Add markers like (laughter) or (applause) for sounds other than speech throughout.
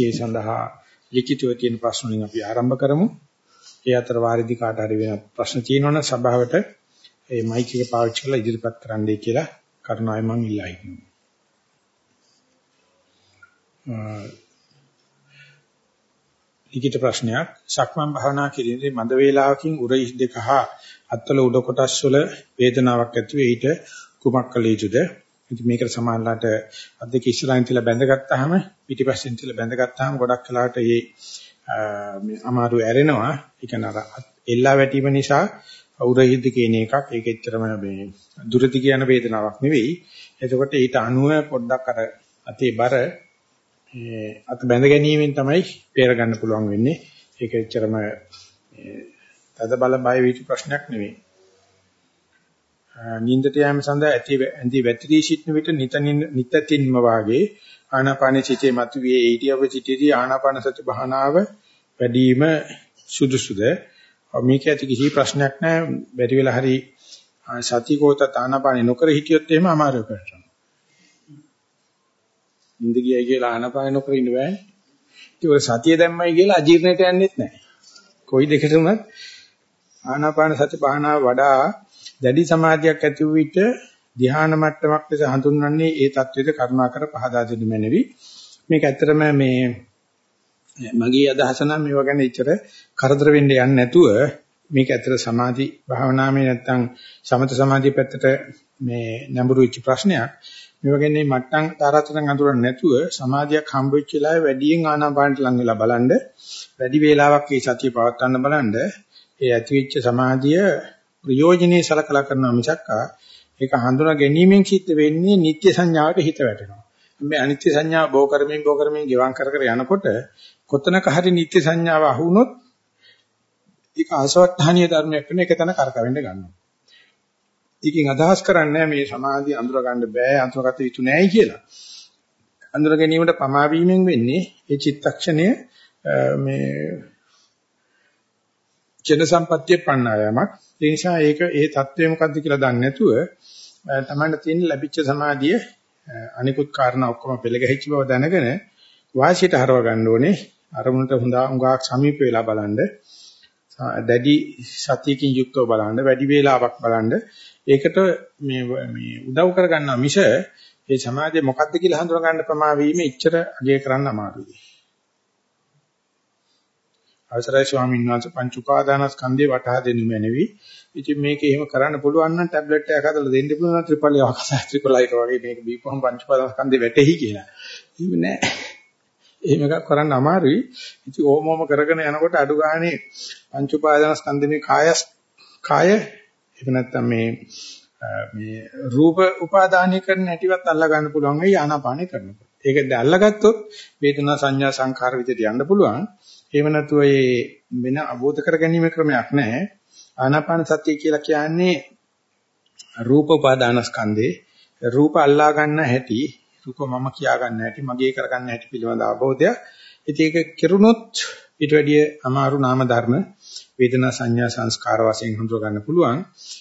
ඒ සඳහා ලිඛිතව තියෙන ප්‍රශ්න වලින් අපි ආරම්භ කරමු. ඒ අතර වාරිදි කාට හරි වෙන ප්‍රශ්න තියෙනවනම් සභාවට ඒ මයික් එක පාවිච්චි කරලා ඉදිරිපත් කරන්නයි කියලා කරුණාවෙන් මම ඉල්ලා හිටිනවා. ලිඛිත ප්‍රශ්නයක් සක්මන් භාවනා කිරීමේ මද වේලාවකින් උරහිස් දෙක හා අත්වල උඩ කොටස් වල වේදනාවක් ඇති වේ ඊට කුමක් කළ යුතුද? ඉතින් මේකට සමානලාට අත් දෙක ඉස්සරහින් තියලා බැඳගත්තාම පිටිපස්සෙන් තියලා බැඳගත්තාම ගොඩක් කලකට මේ මේ අමාරු ඇරෙනවා. ඒ කියන්නේ අර එල්ලා වැටීම නිසා උරහිද්ද කියන එකක් ඒක එච්චරම මේ දුරදි කියන වේදනාවක් නෙවෙයි. එතකොට ඊට අනුව පොඩ්ඩක් අර අතේ බර අත බැඳ ගැනීමෙන් තමයි පෙර ගන්න පුළුවන් වෙන්නේ. ඒක එච්චරම තද බල බය වීති ප්‍රශ්නයක් නෙවෙයි. නින්දට යාම සඳහා ඇති ඇඳි වැතිරී සිටින විට නිතතින්ම වාගේ ආනාපාන සිතේ මතුවේ ඊටියව සිටීදී ආනාපාන සති භානාව වැඩිම සුදුසුද? මේක ඇති කිසි ප්‍රශ්නයක් නැහැ බැරි වෙලා හරි සති කෝත ආනාපාන නොකර හිටියොත් එහෙම අමාරු කරනවා නින්ද ගියයි කියලා ආනාපාන නොකර ඉන්න බෑ. ඒක සතිය දැම්මයි කියලා අජීර්ණයට යන්නෙත් නැහැ කොයි දෙකටම ආනාපාන සති භානාව වඩා දැඩි සමාධියක් ඇති වූ විට ධ්‍යාන මට්ටමක් ලෙස හඳුන්වන්නේ ඒ தത്വෙද කරුණාකර පහදා දෙන්න මැනවි. මේක ඇත්තටම මේ මගේ අදහස නම් මේවා ගැන ඉතර කරදර වෙන්න යන්නේ නැතුව මේක ඇත්තට සමාධි භාවනාවේ නැත්තම් සමත සමාධිය පැත්තට මේ නැඹුරු වෙච්ච ප්‍රශ්නයක්. මේ වගේ මේ මට්ටම් තාරාතරම් අඳුරන්නේ නැතුව සමාධියක් හම්බ වෙච්ච වෙලාවේ වැඩියෙන් ආනාපානට ලඟ වෙලා බලන්න වැඩි වේලාවක් මේ සතිය පවත්වා ගන්න බලන්න ඒ ඇතිවෙච්ච සමාධිය ප්‍රයෝජනේ සලකලා කරනවා මිසක් ඒක හඳුනා ගැනීමෙන් සිද්ධ වෙන්නේ නිත්‍ය සංඥාවට හිත වැටෙනවා. මේ අනිත්‍ය සංඥාව බෝ කරමින් බෝ කරමින් ගෙවම් කර කර යනකොට කොතනක හරි නිත්‍ය සංඥාව අහුනොත් ඒක ආසවට්ටහනීය ධර්මයක් වෙන එක තැන කරකවෙන්න ගන්නවා. ඒකෙන් අදහස් කරන්නේ මේ සමාධිය අඳුර ගන්න බෑ අඳුරගත යුතු නෑයි කියලා. අඳුර ගැනීමට පමා වීමෙන් වෙන්නේ ඒ චිත්තක්ෂණය මේ චන සම්පත්‍ය පණ්ණායමක් ඒ නිසා ඒක ඒ தත්ත්වය මොකද්ද කියලා දන්නේ නැතුව තමන්ට තියෙන ලැබිච්ච සමාධිය අනිකුත් කාරණා ඔක්කොම පෙළ ගැහිච්ච බව දැනගෙන වාසියට හරව ගන්න ඕනේ. අරමුණට හොඳා උඟාක් සමීප වෙලා බලන්න. දැඩි සතියකින් යුක්තව බලන්න වැඩි වේලාවක් බලන්න. ඒකට මේ මේ උදව් කරගන්නවා මිස මේ සමාධිය මොකද්ද කියලා හඳුනා ගන්න ප්‍රමා වීම ඉච්ඡර අගය කරන්න අමාරුයි. අවසරයි ස්වාමීන් වහන්සේ පංච උපාදානස්කන්ධේ වටහා දෙනු මැනවි. ඉතින් මේක එහෙම කරන්න පුළුවන් නම් ටැබ්ලට් එකක් හදලා දෙන්න පුළුවන් නම් ත්‍රිපලය අවකාශය (laughs) ත්‍රිපලයක වගේ මේක බීපුවම පංච උපාදානස්කන්ධේ වැටෙහි කියලා. එහෙම නෑ. එහෙම එකක් කරන්න අමාරුයි. ඉතින් ඕමෝම කරගෙන යනකොට අඩු ගානේ පංච උපාදානස්කන්ධේ කායස් කාය එහෙම නැත්නම් මේ මේ රූප උපාදානය කරන හැටිවත් අල්ලා ගන්න පුළුවන් වෙයි ආනාපානෙ කරනකොට. ඒක දැන් අල්ලගත්තොත් වේදනා සංඥා සංඛාර විදිහට යන්න පුළුවන්. එහෙම නැතුව ඒ වෙන අවබෝධ කර ගැනීම ක්‍රමයක් නැහැ. ආනාපාන සතිය කියලා කියන්නේ රූප උපාදානස්කන්ධේ රූප අල්ලා ගන්න හැටි, රූප මම කියා ගන්න හැටි, මගේ කර ගන්න හැටි පිළිබඳ අවබෝධය. ඉතින් ඒක කෙරුණොත් ඊට වැඩිය අමාරු නාම ධර්ම වේදනා සංඥා සංස්කාර වශයෙන් හඳුනා ගන්න පුළුවන්.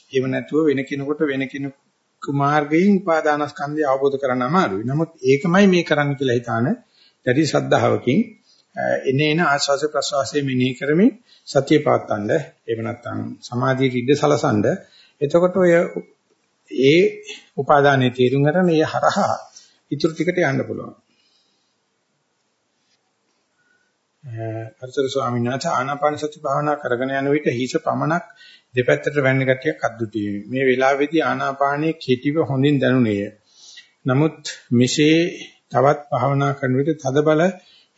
එහෙම නැතුව වෙන කෙනෙකුට වෙන කෙනෙකු මාර්ගයෙන් උපාදානස්කන්ධය අවබෝධ කරගන්න අමාරුයි. නමුත් ඒකමයි මේ කරන්න කියලා හිතාන දැඩි ශ්‍රද්ධාවකින් එනේන ආස්වාස ප්‍රසවාසයේ මෙනෙහි කරමින් සතිය පවත්තන්න එහෙම නැත්නම් සමාධියට ඉඩ සලසන්න එතකොට ඔය ඒ උපාදානයේ තේරුම් ගන්න ඒ හරහා ඊටු ටිකට යන්න පුළුවන්. අර්ථර ස්වාමීන් වහන්සේ ආනාපාන සති භාවනා කරගෙන යන විට හිස පමණක් දෙපැත්තට වැන්න ගැටියක් අද්දුටි. මේ වෙලාවේදී ආනාපානයේ කෙටිව හොඳින් දැනුනේය. නමුත් මෙසේ තවත් භාවනා කරන විට තද බල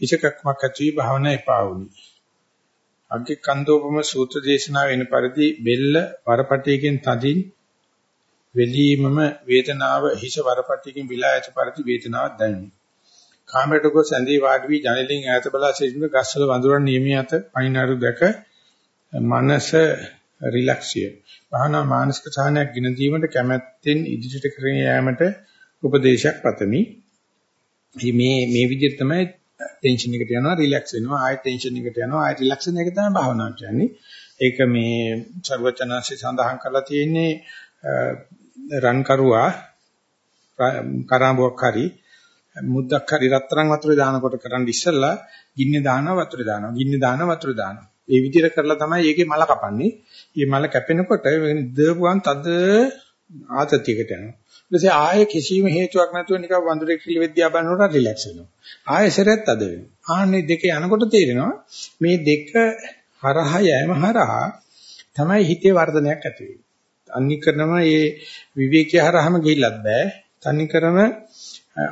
ඉසකක්මක් ඇති වී භාවනා එපා වුනි. අග්ගේ කන්දෝපම සූත්‍ර දේශනාව වෙන පරිදි බෙල්ල වරපටයකින් තදින් වෙලීමම වේදනාව හිස වරපටයකින් විලා ඇති පරිදි වේදනාවක් දැනුනි. කාමරයට ගොස් ඇඳේ වාඩි වී ජනෙලින් ඈත බලා සිටින ගස්වල වඳුරන් නියමිය අත පයින්නාරු දැක මනස රිලැක්සිය. භාවනා මානසික සාහනයක් ගෙන දීමට කැමැත්තෙන් ඉදිරියට කරගෙන යාමට උපදේශයක් පතමි. මේ මේ විදිහට තමයි ටෙන්ෂන් එකට යනවා රිලැක්ස් වෙනවා ආයෙ ටෙන්ෂන් එකට යනවා ආයෙ රිලැක්ස් වෙන එක තමයි භාවනාව කියන්නේ. ඒක මේ ਸਰවචනanse සඳහන් කරලා තියෙන්නේ රන් කරුවා කරාඹුවක් හරි මුද්දක් හරි රත්තරන් වතුරේ දානකොට කරන් ඉස්සෙල්ලා ගින්නේ දානවා වතුරේ දානවා. ගින්නේ දානවා වතුරේ දානවා. ඒ විදිහට කරලා තමයි ඒකේ මල කපන්නේ. මේ මල කැපෙනකොට දවපුවන් තද ආතතියකට යනවා. ඊට පස්සේ ආයේ කිසිම හේතුවක් නැතුව නිකන් වඳුරේ කිලි විද්‍යාව බලනකොට රිලැක්ස් වෙනවා. ආයේ සරත් අද වෙනවා. ආන්නේ දෙක යනකොට තේරෙනවා මේ දෙක හරහා යෑම හරහා තමයි හිතේ වර්ධනයක් ඇති වෙන්නේ. අනිකරම මේ විවේකී හරහාම ගිහිල්ලත් බෑ. තනිකරම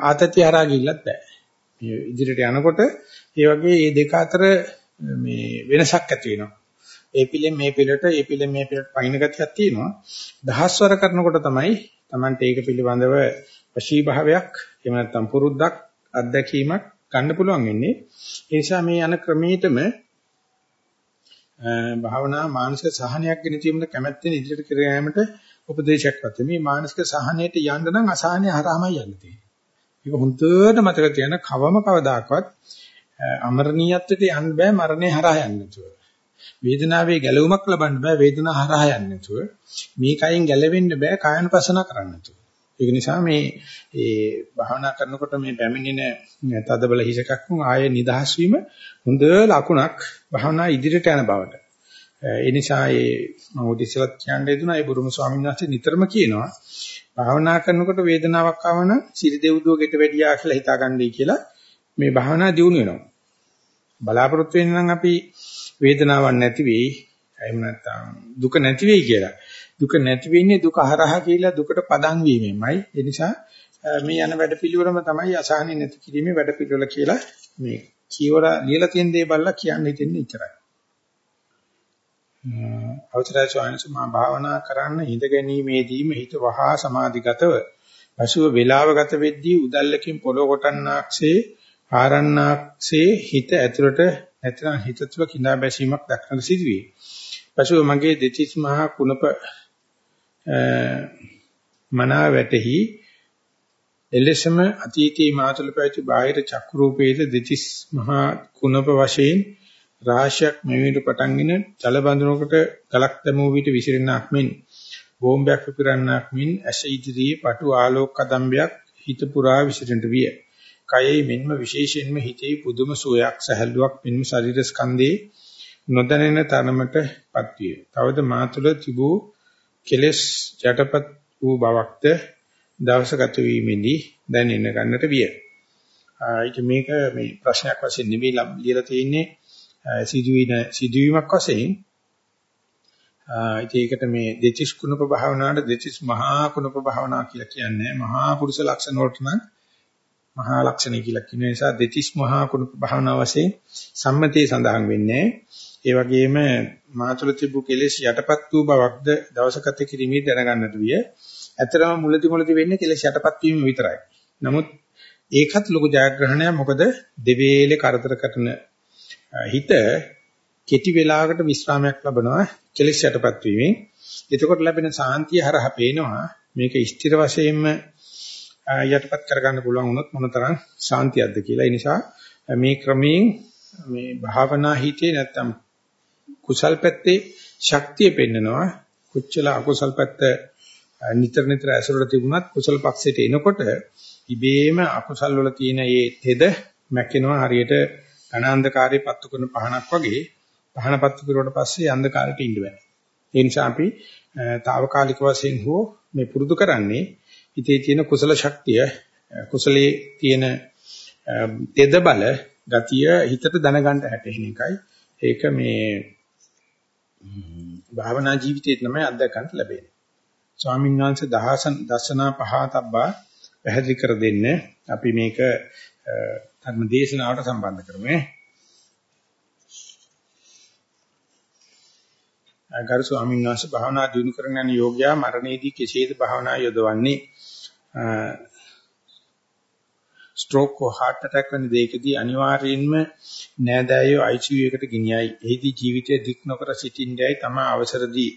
ආතතිය හරහා ගිහිල්ලත් බෑ. මේ ඉදිරියට යනකොට ඒ වගේ මේ දෙක අතර මේ වෙනසක් ඇති වෙනවා. ඒ පිළෙන් මේ පිළට ඒ පිළෙන් මේ පිළට පයින් ගතියක් තියෙනවා. දහස්වර කරනකොට තමයි Tamante ඒක පිළිබඳව වශී භාවයක් එහෙම නැත්නම් පුරුද්දක් අත්දැකීමක් ගන්න පුළුවන් වෙන්නේ. ඒ නිසා මේ යන ක්‍රමීතම භාවනා මානසික සහනයක් ගෙන තීමන කැමැත්තෙන් ඉදිරියට කර යාමට උපදේශයක් වත් මේ මානසික සහනයට යන්න නම් අසහනය හරහාමයි යන්න තියෙන්නේ. ඒක හොඳට මතක තියාගන්න කවම කවදාකවත් eh, අමරණීයත්වයට යන්න බෑ මරණය හරහා යන්න නැතුව. වේදනාවේ ගැලවුමක් ලබන්න බෑ වේදනාව හරහා යන්න නැතුව. මේ කයින් ගැලවෙන්න බෑ කායනපසන කරන්න නැතුව. ඒක නිසා මේ ඒ භාවනා කරනකොට මේ පැමිණෙන තදබල හිසකක් වුන් ආයේ නිදහස් වීම හොඳ ලකුණක් භාවනා ඉදිරියට යන බවට. ඒ නිසා ඒ මම උදෙසලත් කියන්නේ දුනා ඒ බුරුම ස්වාමීන් වහන්සේ නිතරම කියනවා භාවනා කරනකොට වේදනාවක් ආවම සිරි දෙව්දුව ගෙට වැඩියා කියලා හිතාගන්නයි කියලා මේ භාවනා දියුණු වෙනවා. බලාපොරොත්තු වෙන්න නම් අපි වේදනාවක් නැති වෙයි එහෙම නැත්නම් දුක නැති වෙයි කියලා. දුක නැති වෙන්නේ දුක හරහා කියලා දුකට පදන් වීමෙන්මයි. ඒ නිසා මේ යන වැඩපිළිවෙලම තමයි අසහනෙ නැති කිරීමේ වැඩපිළිවෙල කියලා මේ කියවර ලියලා තියෙන දේ බලලා කියන්න හිතෙන්නේ ඉතරයි. අවතරය ස්වාමීන් මා භාවනා කරන්න හිත ගැනීමේදීම හිත වහා සමාධිගතව පසුව වේලාවගත වෙද්දී උදල්ලකින් පොළොව කොටන්නාක්සේ ආරණ්‍යාක්සේ හිත ඇතුළට නැත්නම් හිත තුළ කිඳා බැසීමක් දක්නට සිදුවේ. පසුව මගේ දෙතිස් මහා කුණප මනා වැටහි එලෙසම අතීතයේ මාතුල පැවති බාහිර චක්‍ර රූපේද දෙතිස් මහා කුණප වශයෙන් රාශියක් මෙවිට පටන්ගෙන ජල බඳුනකට ගලක් දැමූ විට විසිරෙනක් මෙන් බෝම්බයක් පිපිරන්නක් මෙන් ඇස ඉදිරියේ පටු ආලෝක කදම්බයක් හිත පුරා විසිරෙන්නට විය. කයෙහි මෙන්ම විශේෂයෙන්ම හිතේ පුදුම සුවයක් සැහැල්ලුවක් මෙන්ම ශරීර ස්කන්ධේ නොදැනෙන තරමටපත් විය. තවද මා තුළ තිබූ කෙලෙස් යටපත් වූ බවක්ද දවස ගත වීමෙදී දැනෙන්න ගන්නට විය. ඒක මේක මේ ප්‍රශ්නයක් වශයෙන් නෙවෙයි ලියලා තියෙන්නේ සිදුවින සිදුවීමක් වශයෙන් ඒකට මේ දෙතිස් කුණප භාවනාවට දෙතිස් මහා කුණප භාවනා කියලා කියන්නේ මහා පුරුෂ ලක්ෂණ වලට නම් මහා ලක්ෂණ කියලා කියන නිසා දෙතිස් මහා කුණප භාවනා වශයෙන් සම්මතයේ සඳහන් වෙන්නේ ඒ වගේම මාතුල තිබු කෙලෙස් යටපත් වූ බවක්ද දවසකට කිරීමේ දැනගන්නට විය. ඇතරම මුලදි මුලදි වෙන්නේ කෙලෙස් යටපත් වීම විතරයි. නමුත් ඒකත් ලොකු ජයග්‍රහණයක් මොකද දෙවේලේ කරදර කරන හිත කෙටි වේලාවකට විස්රාමයක් ලබනවා කෙලෙස් යටපත් වීමෙන්. එතකොට ලැබෙන සාන්තිය හරහා පේනවා මේක ස්ථිර වශයෙන්ම යටපත් කරගන්න පුළුවන් වුණොත් මොනතරම් ශාන්තියක්ද කියලා. ඒ නිසා මේ ක්‍රමයෙන් මේ භාවනා හිතේ නැත්තම් කුසල් පැත්තේ ශක්තිය පෙන්නනවා. කුච්චල අකුසල් පැත්ත නිතර නිතර ඇසුරට තිබුණත් කුසල පක්ෂයට එනකොට ඉබේම අකුසල් වල තියෙන මේ තෙද මැකෙනවා හරියට ඝන අන්ධකාරයේ පත්තු කරන පහනක් වගේ පහන පත්තු කරුවට පස්සේ අන්ධකාරයට ඉන්න බෑ. ඒ නිසා අපි తాවකාලික වශයෙන් හෝ මේ පුරුදු කරන්නේ හිතේ තියෙන කුසල ශක්තිය කුසලයේ තියෙන තෙද බල ගතිය හිතට දැනගන්න හැටෙන එකයි. ඒක මේ භාවනා ජීවිතයේ තමයි අත්දැකන්න ලැබෙන්නේ. ස්වාමීන් වහන්සේ දහසන් දසනා පහතබ්බා පැහැදිලි කර දෙන්න අපි මේක ධර්ම දේශනාවට සම්බන්ධ කරමු. ගරු ස්වාමීන් වහන්සේ භාවනා දිනු කරන යන යෝග්‍යයා මරණයේදී කෙසේද භාවනා යොදවන්නේ? ස්ට්‍රෝක් හෝ heart attack වැනි දෙයකදී අනිවාර්යයෙන්ම නෑදෑයෝ ICU එකට ගෙනියයි. එහිදී ජීවිතය දික් නොකර සිටින්නේයි තම අවසරදී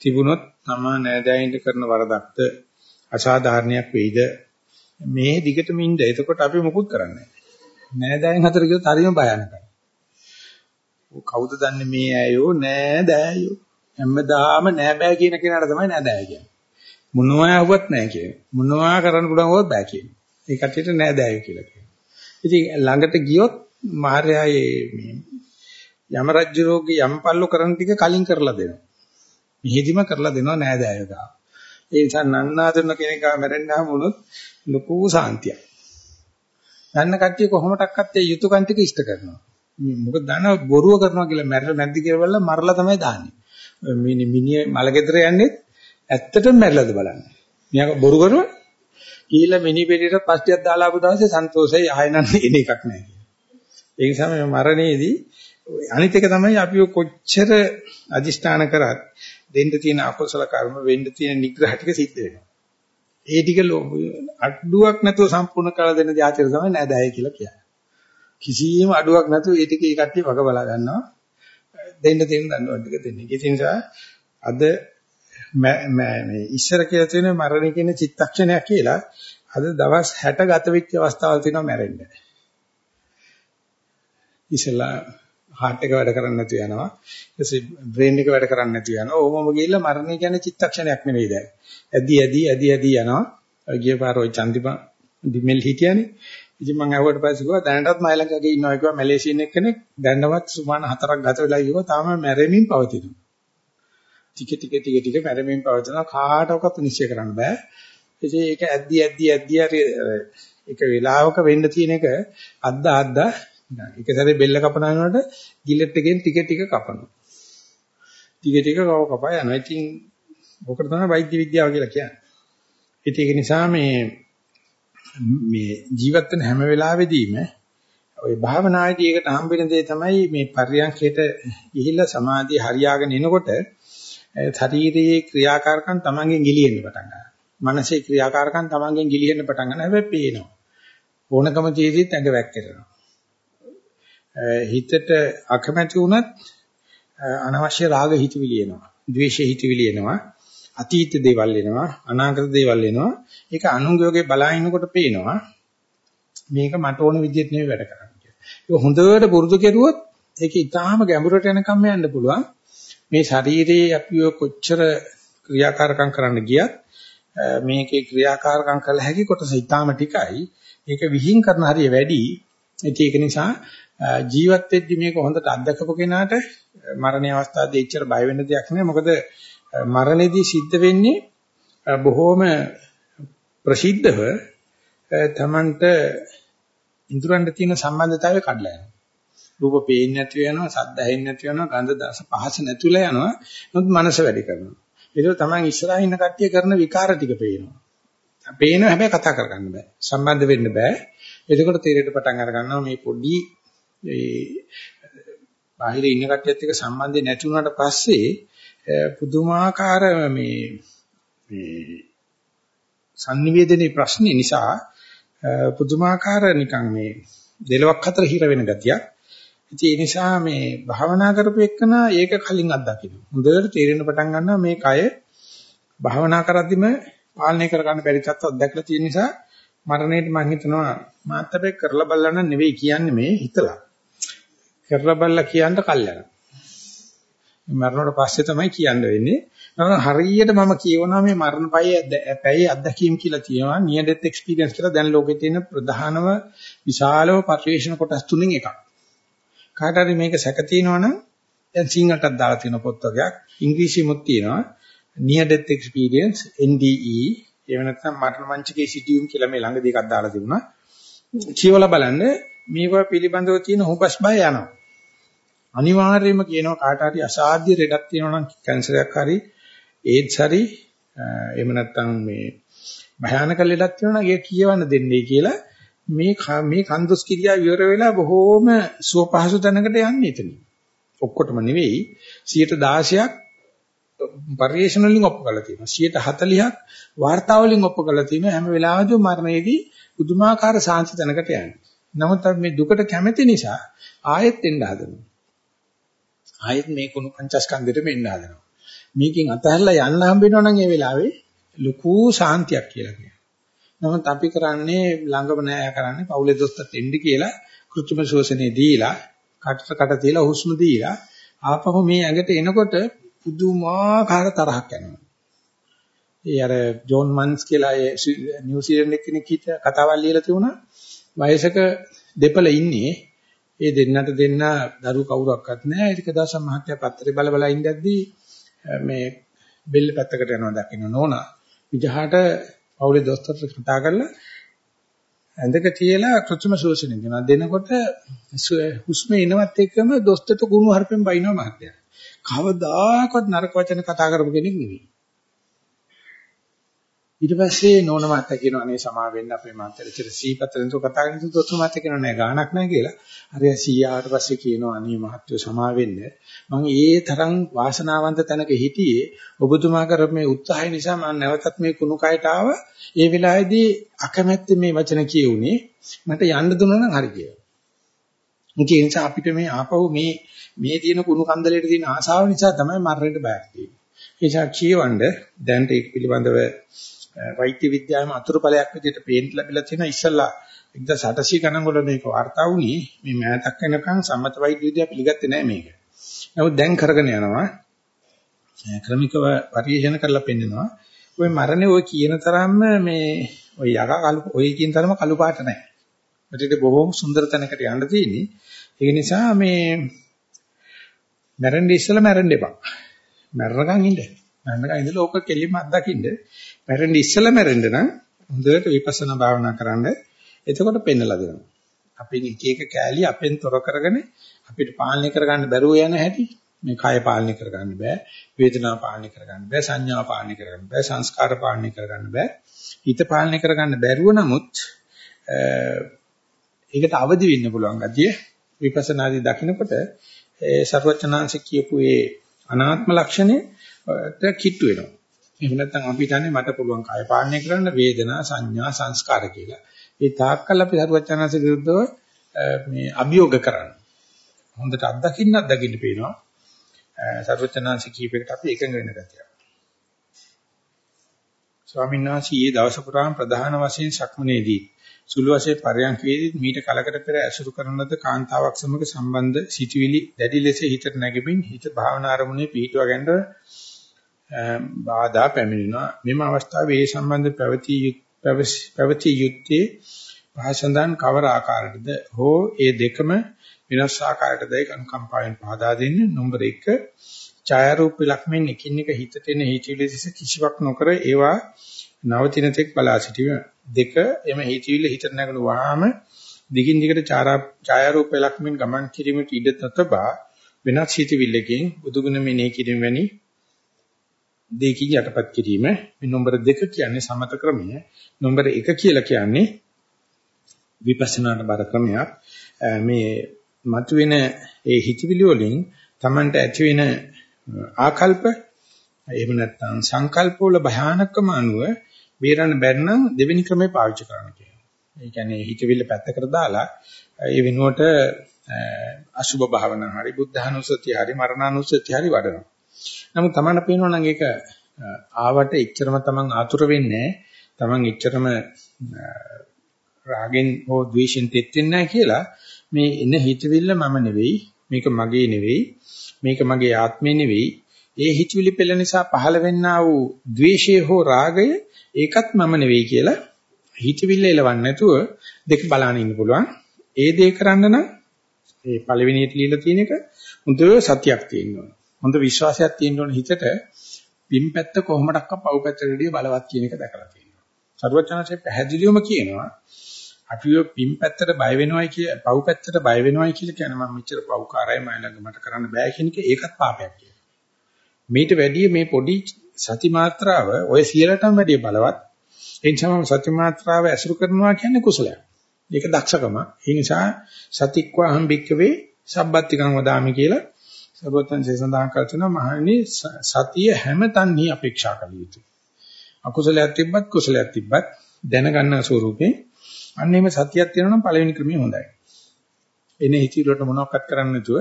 තිබුණොත් තම නෑදෑයින්ට කරන වරදක්ද අසාධාරණයක් වෙයිද? මේ දිගටම ඉන්න. එතකොට අපි මොකුත් කරන්නේ නෑදෑයන් හතර කියොත් හරිම භයානකයි. කවුද දන්නේ මේ ඇයෝ නෑදෑයෝ. හැමදාම නෑ බෑ කියන කෙනාට තමයි නෑදෑය කියන්නේ. මොනවා ඇහුවත් නෑ කියන්නේ. මොනවා කරන්න පුළුවන් වොත් බෑ කියන්නේ. ඒ කටියට නෑදෑයෝ කියලා කියනවා. ඉතින් ළඟට ගියොත් මාර්යායේ මේ යම රජුරෝගේ යම් පල්ලු කරන ටික කලින් කරලා දෙනවා. මෙහෙදිම කරලා දෙනවා නෑදෑයෝ ගාව. ඒ නිසා නන්නාඳුන කෙනෙක් ගාව මැරෙන්නාම වුණොත් ලොකු සාන්තියක්. දන්න කට්ටිය කොහොමඩක්වත් ඒ යුතුයකම් ටික ඉෂ්ට කරනවා. මොකද දන බොරුව කරනවා කියලා මැරෙලා නැද්ද කියලා බලලා මරලා තමයි දාන්නේ. මිනි මිනිහ මලගෙදර යන්නේ ඇත්තටම මැරලාද බලන්නේ. මියා බොරු කරනවා. කීලා මිනි පෙට්ටියට පස්ටියක් දාලා ආපු දවසේ සන්තෝෂයි ආයෙ නම් එන එකක් නැහැ. ඒ නිසා මේ මරණයේදී අනිත් එක තමයි අපි කොච්චර අදිෂ්ඨාන කරත් දෙන්න තියෙන අකුසල කර්ම වෙන්න තියෙන නිග්‍රහ ටික සිද්ධ වෙනවා. ඒ ටික අඩුවක් නැතුව සම්පූර්ණ කරලා දෙන જાතිර තමයි නෑදෑය කියලා කියන්නේ. කිසියම් අඩුවක් නැතුව ඒ ටික ඒ කට්ටිය වග බලා ගන්නවා. දෙන්න තියෙන දඬුවම් ටික දෙන්නේ. ඒ නිසා අද මේ ඉස්සර කියලා තියෙන මරණ කියන චිත්තක්ෂණයක් කියලා අද දවස් 60 ගත වෙච්ච අවස්ථාවල් තියෙනවා මැරෙන්න. ඉස්සලා heart එක වැඩ කරන්නේ නැතු යනවා. ඊට පස්සේ brain එක වැඩ කරන්නේ නැතු යනවා. ඕමම ගිහිල්ලා මරණය කියන්නේ චිත්තක්ෂණයක් නෙවෙයි දැන්. ඇදි ඇදි ඇදි ඇදි යනවා. ගිය පාර ওই චන්දිම ඩිමෙල් හිටියානේ. ඉතින් මම ඇහුවට පස්සේ කිව්වා දැනටත් මයි ළඟ ඉන්නවා කිව්වා මැලේසියන් එක්කෙනෙක් දැනවත් සුමාන හතරක් ගත වෙලා කිව්වා තාම මැරෙමින් පවතිනවා. ටික ටික ටික ටික මැරෙමින් පවතිනවා කාටවත් නිශ්චය කරන්න බෑ. ඉතින් ඒක ඇද්දි ඇද්දි ඇද්දි හරි එක වෙලාවක වෙන්න තියෙන එක අද්දා අද්දා එක සැරේ බෙල්ල කපනනකොට ගිලට් එකෙන් ටික ටික කපනවා. ටික ටික කව කපා යනවා. ඉතින් ඔකට තමයි වෛද්‍ය විද්‍යාව කියලා කියන්නේ. ඉතින් ඒක නිසා මේ මේ ජීවත් වෙන හැම වෙලාවෙදීම ওই භාවනායේදී ඒකට හම්බෙන දේ තමයි මේ පරියන්කේට ගිහිල්ලා සමාධිය හරියාගෙන එනකොට ශරීරයේ ක්‍රියාකාරකම් තමන්ගෙන් ගිලිහෙන්න පටන් ගන්නවා. මනසේ ක්‍රියාකාරකම් තමන්ගෙන් ගිලිහෙන්න පටන් ගන්නවා. හැබැයි පේනවා. ඕනකම තියෙද්දිත් ඇඟ වැක්කිරෙනවා. හිතට අකමැති වුණත් අනවශ්‍ය රාග හිතවිලි එනවා. ද්වේෂ හිතවිලි එනවා. අතීත දේවල් එනවා. අනාගත දේවල් එනවා. ඒක අනුංගයෝගේ බලහිනකොට පේනවා. මේක මට ඕන විදිහට නෙවෙයි වැඩ කරන්නේ. ඒක හොඳට පුරුදු කෙරුවොත් ඒක ඊටාම ගැඹුරට යනකම් යන්න පුළුවන්. මේ ශරීරයේ අපිව කොච්චර ක්‍රියාකාරකම් කරන්න ගියත් මේකේ ක්‍රියාකාරකම් කළ හැකි කොටස ඊටාම ටිකයි. ඒක විහිං කරන හරිය වැඩි. ඒක නිසා ජීවත් වෙද්දි මේක හොඳට අත්දකපු කෙනාට මරණයේ අවස්ථාවේදී එච්චර බය වෙන්න දෙයක් නෑ. මොකද මරණයේදී සිද්ධ වෙන්නේ බොහෝම ප්‍රසිද්ධව තමන්ට ඉන්ද්‍රයන්ට තියෙන සම්බන්ධතාවය කඩලා යනවා. රූප පේන්නේ නැති වෙනවා, ශබ්ද ඇහෙන්නේ නැති වෙනවා, ගන්ධ දස පහස නැතුලා යනවා. නමුත් මනස වැඩි කරනවා. ඒක තමන් ඉස්සරහින් ඉන්න කට්ටිය කරන විකාර ටික පේනවා. පේනවා හැබැයි කතා කරගන්න බෑ. සම්බන්ධ වෙන්න බෑ. එතකොට තීරයට පටන් අර ගන්නවා මේ පොඩි ඒ බාහිර ඉන්න කට්ටියත් එක්ක සම්බන්ධය නැති වුණාට පස්සේ පුදුමාකාර මේ මේ sannivedanaye ප්‍රශ්නේ නිසා පුදුමාකාර නිකන් මේ දෙලොක් අතර හිර වෙන ගතියක්. ඉතින් ඒ නිසා මේ භාවනා කරපු එක්කන ඒක කලින් අත්දකින්න. හොඳට තේරෙන්න පටන් ගන්නවා මේ කය භාවනා කරද්දිම පාලනය කර ගන්න බැරි තත්ත්වයක් දැකලා තියෙන නිසා මරණයට මම හිතනවා මාත්‍රපේ කරලා බලන්න නෙවෙයි කියන්නේ මේ හිතලා. කරලා බලලා කියන්න කල්යන. මරණයට පස්සේ තමයි කියන්න වෙන්නේ. නම හරියට මම කියවනවා මේ මරණ පය පැය අත්දැකීම් කියලා කියනවා near death experience කියලා දැන් ලෝකේ තියෙන ප්‍රධානම විශාලම පරිශන කොටස් තුනෙන් එකක්. කාට හරි මේක සැක තියෙනවනම් දැන් සිංහලටත් දාලා තියෙන පොත් වර්ගයක් ඉංග්‍රීසියෙමුත් තියෙනවා. near death experience NDE එහෙම නැත්නම් මරණ මංචකයේ සිටියුම් කියලා මේ ළඟදී එකක් දාලා තිබුණා. කියවලා බලන්න මේවා පිළිබඳව තියෙන හුබස් බය යනවා. අනිවාර්යයෙන්ම කියනවා කාට හරි අසාධ්‍ය ලෙඩක් තියෙනවා නම් කැන්සර් එකක් හරි ඒඩ්ස් හරි එහෙම නැත්නම් මේ භයානක ලෙඩක් තියෙනවා නම් ඒක කියවන්න දෙන්නේ කියලා මේ මේ කන්දොස් කිරියා ඉවර වෙලා බොහෝම සුවපහසු තැනකට යන්නේ එතන. ඔක්කොටම නෙවෙයි 16ක් පරිේශන වලින් ඔප්පු කරලා තියෙනවා. 140ක් වාර්තා වලින් ඔප්පු කරලා තියෙනවා. හැම වෙලාවෙම මරණයේදී පුදුමාකාර සාන්ති තැනකට යන්නේ. නමුත් මේ දුකට කැමැති නිසා ආයෙත් එන්න හදනවා. ආයෙත් මේ කුණු පංචස්කන්ධෙට මෙන්න හදනවා. මේකෙන් අතහැරලා යන්න හම්බ වෙනවා නම් ඒ වෙලාවේ ලুকু සාන්තියක් කියලා කියනවා. නමුත් අපි කරන්නේ ළඟම නෑ කරන්නේ පවුලේ දොස්තරට එන්න කියලා කෘත්‍රිම ශෝෂණේ දීලා කටට කට තියලා හුස්ම දීලා ආපහු මේ ඇඟට එනකොට පුදුමාකාර තරහක් යනවා. ඒ අර ජෝන් මන්ස් කියලා ඒ නිව්සීලන්ත කෙනෙක් හිට කතාවක් ලියලා තිබුණා. වයසක දෙපළ ඉන්නේ ඒ දෙන්නට දෙන්න දරු කවුරක්වත් නැහැ. ඒක දවසක් මහත්තයා පත්තරේ බල බල ඉඳද්දී මේ බෙල්ල පැත්තකට යනවා දකින්න නෝනා. විජහාට පවුලේ දොස්තරට කතා කරලා ඇඳක තියලා කෘත්‍රිම ශෝෂණය කරනවා. දෙනකොට හුස්ම එනවත් එක්කම දොස්තරට කුණු හarpෙන් බයිනවා මහත්තයා. කවදාකවත් නරක වචන කතා කරපු කෙනෙක් නෙවෙයි. ඊට පස්සේ නෝන මාත්‍යා කියනවා අනේ සමා වෙන්න අපේ මාත්‍යට ඉතින් සීපතෙන් તો කතා කරන්නේ දොස්තර මාත්‍යා කියනවා නෑ ගාණක් නෑ කියලා. හරි සීයාට පස්සේ කියනවා අනේ මහත්වෝ සමා වෙන්න. මම ඒ තරම් වාසනාවන්ත තැනක හිටියේ ඔබතුමා කරපු මේ උත්සාහය නිසා මම නැවතත් මේ කුණු කයට ආවා. ඒ වෙලාවේදී අකමැත්තේ මේ වචන කියුනේ මට යන්න දුන්නා නම් හරි කියලා. ඒ නිසා අපිට මේ ආපහු මේ මේ තියෙන කුණු කන්දලේට තියෙන ආසාව නිසා තමයි මරණයට බයක් තියෙන්නේ. ඒ නිසා කියවන්න දැන්ට ඒක පිළිබඳව වෛද්‍ය විද්‍යාවේ අතුරුඵලයක් විදිහට පේන්න ලැබිලා තියෙන ඉස්සල්ලා 1800 ගණන් වල මේක වාර්තා වුණේ මේ මෑතක් වෙනකන් සම්මත වෛද්‍ය විද්‍යාව පිළිගත්තේ නැහැ මේක. නමුත් දැන් කරගෙන යනවා ක්‍රමිකව පරිශන කරලා පෙන්නනවා. ওই මරණේ ඔය කියන තරම්ම මේ ඔය යකා කළු ඔය කියන තරම කළු පාට නැහැ. ඒකට බොහොම සුන්දර තැනකට යන්න තියෙන්නේ. ඒ නිසා මේ මැරෙන්න ඉස්සෙල්ලා මැරෙන්න එපා. මැරෙනකන් ඉන්න. මැරෙනකන් ඉඳලා ඕක කෙලින්ම අත්දකින්න. මැරෙන්න ඉස්සෙල්ලා මැරෙන්න නම් හොඳට විපස්සනා භාවනා කරන්න. එතකොට පෙන්නලා දෙනවා. අපි එක එක කෑලි අපෙන් තොර කරගෙන අපිට පාලනය කරගන්න බැරුව යන හැටි මේ කය පාලනය කරගන්න බෑ වේදනාව පාලනය කරගන්න බෑ සංඥා පාලනය කරගන්න බෑ සංස්කාර පාලනය කරගන්න බෑ හිත පාලනය කරගන්න බැරුව නමුත් ඒකට අවදි වෙන්න පුළුවන් ගතිය විපස්සනාදී දකින්නකොට ඒ ਸਰවචනාංශ කියපු ඒ අනාත්ම ලක්ෂණයට කිට්ටු වෙනවා එහෙම නැත්නම් අපි හිතන්නේ මට පුළුවන් කය පාලනය කරන්න වේදනා සංඥා සංස්කාර කියලා. ඒ තාක්කල් අපි හරුවචනanse විරුද්ධව මේ අභියෝග කරන්නේ. හොඳට අත්දකින්න අත්දකින්න පේනවා. සරුවචනanse කීපයකට අපි එකඟ වෙන ගතිය. ස්වාමීන් වහන්සේ ඊයේ දවස පුරාම ප්‍රධාන වශයෙන් සක්මනේදී සුළු වශයෙන් පරයන්කේදී මීට කලකට පෙර ඇසුරු කරන ලද කාන්තාවක් සමග සම්බන්ධ සිටිවිලි දැඩි ලෙස හිතට නැගෙමින් හිත භාවනා ආරමුණේ පිහිටුවා ගැනීම බාධා පැමිණෙනවා. මෙම අවස්ථාවේ ඒ සම්බන්ධ පැවති පැවති යුත්තේ භාෂන්දන් කවර ආකාරයටද හෝ ඒ දෙකම වෙනස් ආකාරයකටදයි කම්පාවෙන් පහදා දෙන්නේ. නම්බර 1 ඡායාරූප ලක්ෂණෙන් එකින් එක හිතට එන හිතවිලි දෙස කිසිවක් නොකර ඒවා නවතින තෙක් බලා සිටීම දෙක එම හිතවිල්ල හිතට නැගුණු වහාම දිගින් දිගට ඡායාරූප ලක්ෂණෙන් ගමන් කිරීමට ඉඩ තබා වෙනස් හිතවිල්ලකින් බුදුගුණ මෙනෙහි කිරීම වැනි දෙකකින් යටපත් කිරීම මේ නම්බර 2 කියන්නේ සමත ක්‍රමය නම්බර 1 කියලා කියන්නේ විපස්සනාට බර ක්‍රමයක් මේ මතුවෙන ඒ හිතවිලි වලින් Tamanට ඇති වෙන ආකල්ප එහෙම නැත්නම් සංකල්ප වල භයානකම අනුව බේරන්න බැරි නම් දෙවෙනි ක්‍රමේ පාවිච්චි කරන්න කියනවා. ඒ කියන්නේ හිතවිල්ල පැත්තකට දාලා ඒ වෙනුවට අසුභ භාවනා හරි බුද්ධානුස්සතිය හරි මරණානුස්සතිය හරි වඩනවා. නමුත් Tamanට පේනවා නම් ඒක ආවට එච්චරම Taman ආතුර වෙන්නේ Taman එච්චරම රාගෙන් හෝ ද්වේෂෙන් තෙත් වෙන්නේ නැහැ කියලා මේ එන හිතවිල්ල මම නෙවෙයි මේක මගේ නෙවෙයි මේක මගේ ආත්මේ නෙවෙයි. ඒ හිතවිලි පෙළ නිසා පහළ වෙන්නා වූ ද්වේෂය හෝ රාගය ඒකත් මම නෙවෙයි කියලා හිතවිල්ල එලවන්න නැතුව දෙක බලන්න ඉන්න පුළුවන්. ඒ දේ කරන්න නම් ඒ පළවෙනියට ලියලා තියෙන එක හොඳ සතියක් තියෙනවා හොඳ විශ්වාසයක් තියෙන්න ඕන හිතට පින් පැත්ත කොහොමඩක්ක පව් පැත්තට වැඩිය බලවත් කියන එක දැකලා තියෙනවා. සරුවචනසේ පැහැදිලිවම කියනවා අපි ඔය පින් පැත්තට බය වෙනවයි කිය පව් පැත්තට බය වෙනවයි කියලා කියන මම මෙච්චර පව්කාරයි මම ළඟ මට කරන්න බෑ කියන එක ඒකත් පාපයක් කියලා. මේට වැඩිය මේ පොඩි සති මාත්‍රාව ඔය සියලටම වැඩිය බලවත්. ඒ නිසා සති මාත්‍රාව ඇසුරු කරනවා කියන්නේ කුසලයක්. ඒක දක්ෂකම. ඒ නිසා සතික්වා අහම්බික්කවේ සබ්බත්තිකං වදාමි කියලා සර්වඥන්සේ සඳහන් කර තිනවා මහණනි සතිය හැම තන්හි අපේක්ෂා කළ යුතුයි. අකුසලයක් තිබ්බත් කුසලයක් තිබ්බත් දැනගන්න ස්වරූපේ අන්නේම සතියක් තියෙනවා නම් පළවෙනි ක්‍රමය හොඳයි. එනේ හිතිරට මොනවක්වත් කරන්න නැතුව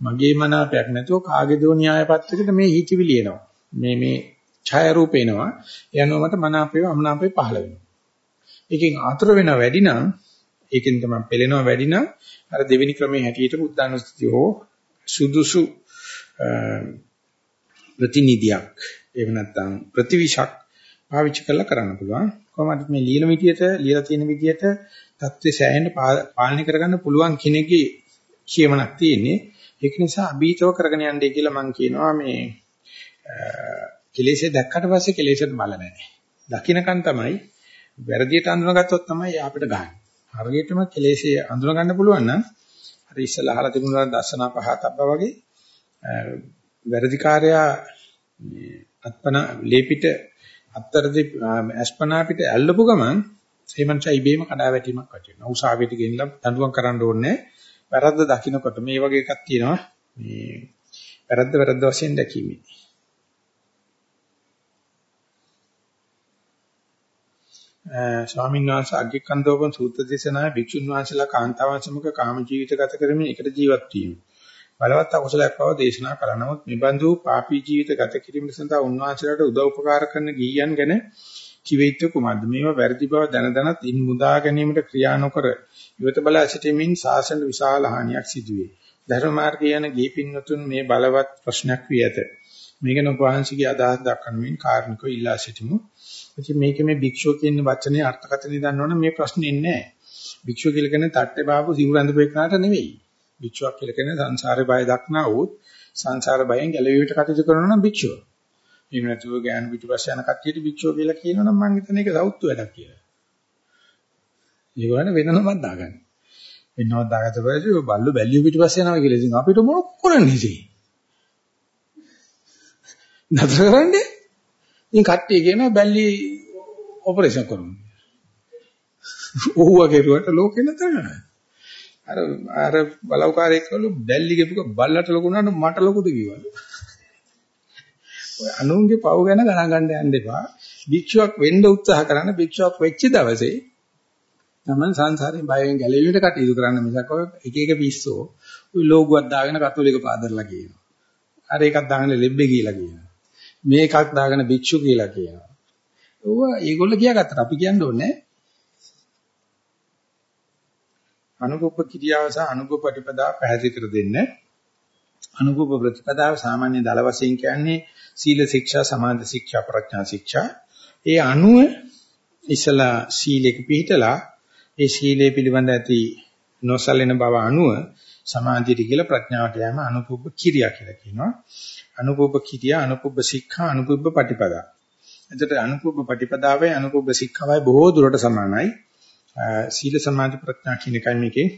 මගේ මනාපයක් නැතුව කාගේ දෝ න්‍යාය පත්‍රයකට මේ හිතවිලි එනවා. මේ මේ ඡාය රූප එනවා. යනවා මට මනාපේ අමනාපේ පහළ වෙනවා. එකෙන් ආතර වෙනව වැඩි නම් ඒකෙන් තමයි පෙළෙනව වැඩි නම් අර දෙවෙනි ක්‍රමයේ හැටියට බුද්ධානුස්සතිය හෝ සුදුසු ප්‍රතිනිධියක් එහෙම නැත්නම් ප්‍රතිවිෂක් පාවිච්චි කරලා කරන්න පුළුවන්. කොහොමද මේ লীල විදියට লীලා තියෙන විදියට தත්ත්වේ සෑහෙන පාලනය කරගන්න පුළුවන් කෙනෙක්ගේ කියමනක් තියෙන්නේ. ඒක නිසා අභීතව කරගෙන යන්නේ කියලා මම කියනවා මේ කෙලෙසේ දැක්කට පස්සේ කෙලෙසට බල නැහැ. දකින්නකන් තමයි වැරදියට අඳුනගත්තොත් තමයි අපිට ගහන්නේ. හරියටම කෙලෙසේ අඳුනගන්න පුළුවන් නම් අර ඉස්සලා අහලා තිබුණා දර්ශනා පහතබ්බා වගේ වැරදිකාරයා අත්පන ලේපිට අත්තරදී අස්පනා පිට ඇල්ලපු ගමන් සේමන්චා ඉබේම කඩා වැටීමක් ඇති වෙනවා. උසාවියට ගෙනලා දඬුවම් කරන්න ඕනේ. වැරද්ද දකින්නකොට මේ වගේ එකක් තියෙනවා. මේ වැරද්ද වැරද්ද වශයෙන් දැකීමේ. ස්වාමීන් වහන්සේ අග්ගකන්දෝපන් සූත්‍ර දේශනාවේ භික්ෂුන් වහන්සේලා කාන්තාවන් සමග කාම ජීවිත ගත කරමින් එකට ජීවත් වීම. බලවත් අකුසලයක් බව දේශනා කළා. නමුත් නිබඳු පාපී ජීවිත ගත කිරීම සඳහා උන්වහන්සේලාට උදව් උපකාර කරන ගීයන් ගැන කිවෙයිත් කුමද්ද? මේවා වැරදි බව දැන දැනත් ඉන් මුදා ගැනීමට ක්‍රියා නොකර ඉවත බලා සිටීමෙන් සාසන විශාල හානියක් සිදුවේ. ධර්ම මාර්ගය යන ගී පින්නතුන් මේ බලවත් ප්‍රශ්නයක් වී ඇත. මේක නොපවහන්සේගේ අදහස් දක්වමින් කාරණිකව ඉල්ලා සිටිමු. ඉතින් මේකේ මේ භික්ෂුව කියන වචනේ අර්ථකථනය දන්නවනම් මේ ප්‍රශ්නේ ඉන්නේ නැහැ. භික්ෂුව කියලා කියන්නේ තට්ටේ බාපු සිවුර ඇඳපු එකනට නෙවෙයි. භික්ෂුවක් කියලා කියන්නේ සංසාරේ බය දක්නා වූත් සංසාර බයෙන් ගැලවීමට කටයුතු කරනවා නම් භික්ෂුව. එහෙම නැතුව ගෑනු පිටිපස්ස යන කට්ටියට භික්ෂුව කියලා කියනවනම් මම හිතන්නේ ඒක සෞත්තු වැඩක් කියලා. ඒගොල්ලන් වෙනනමක් දාගන්න. වෙනනමක් දාගත්ත පස්සේ බල්ලු බැල්ලිය පිටිපස්ස යනවා කියලා ඉතින් අපිට මොන කරන්නේ ඉතින්? නතර කරන්නේ ඉතින් කට්ටිය කියනවා බැල්ලි ඔපරේෂන් කරමු. ඕවා කෙරුවට ලෝකෙ නතර අර අර බලවකාරයෙක් කළු බැල්ලි ගෙපුක බල්ලට ලොකු වුණාට මට ලොකුද කිව්වලු. ඔය අනුන්ගේ පව් ගැන ගණන් ගන්න යන්න එපා. භික්ෂුවක් වෙන්න උත්සාහ කරන භික්ෂුවක් වෙච්ච දවසේ තමන් සංසාරයෙන් බයෙන් ගැලවීමට කටයුතු කරන්න මිසක් ඔය එක එක පිස්සෝ ඔය ලෝගුවක් දාගෙන කතෝලික පාදර්ලා කියනවා. අර එකක් දාගෙන ලෙබ්බේ කියලා කියනවා. මේ එකක් දාගෙන භික්ෂු කියලා කියනවා. ඕවා ඒගොල්ලෝ කියාගත්තා අපි කියන්න ඕනේ අනුකූප කිරියාව සහ අනුකූප ප්‍රතිපදාව පැහැදිලි කර දෙන්න. අනුකූප ප්‍රතිපදාව සාමාන්‍ය දල වශයෙන් කියන්නේ සීල ශික්ෂා, සමාධි ශික්ෂා, ප්‍රඥා ශික්ෂා. ඒ අනුව ඉසලා සීලෙක පිළිතලා ඒ සීලය පිළිබඳ ඇති නොසලෙන බව අනුව සමාධියට කියලා ප්‍රඥාවට යෑම අනුකූප කිරියා කියලා කියනවා. අනුකූප කිරියා, අනුකූප ශික්ෂා, අනුකූප ප්‍රතිපදා. එතකොට අනුකූප ප්‍රතිපදාවේ අනුකූප ශික්ෂාවයි බොහෝ දුරට සමානයි. සීල සමාධි ප්‍රඥා කියන එකයි මේකේ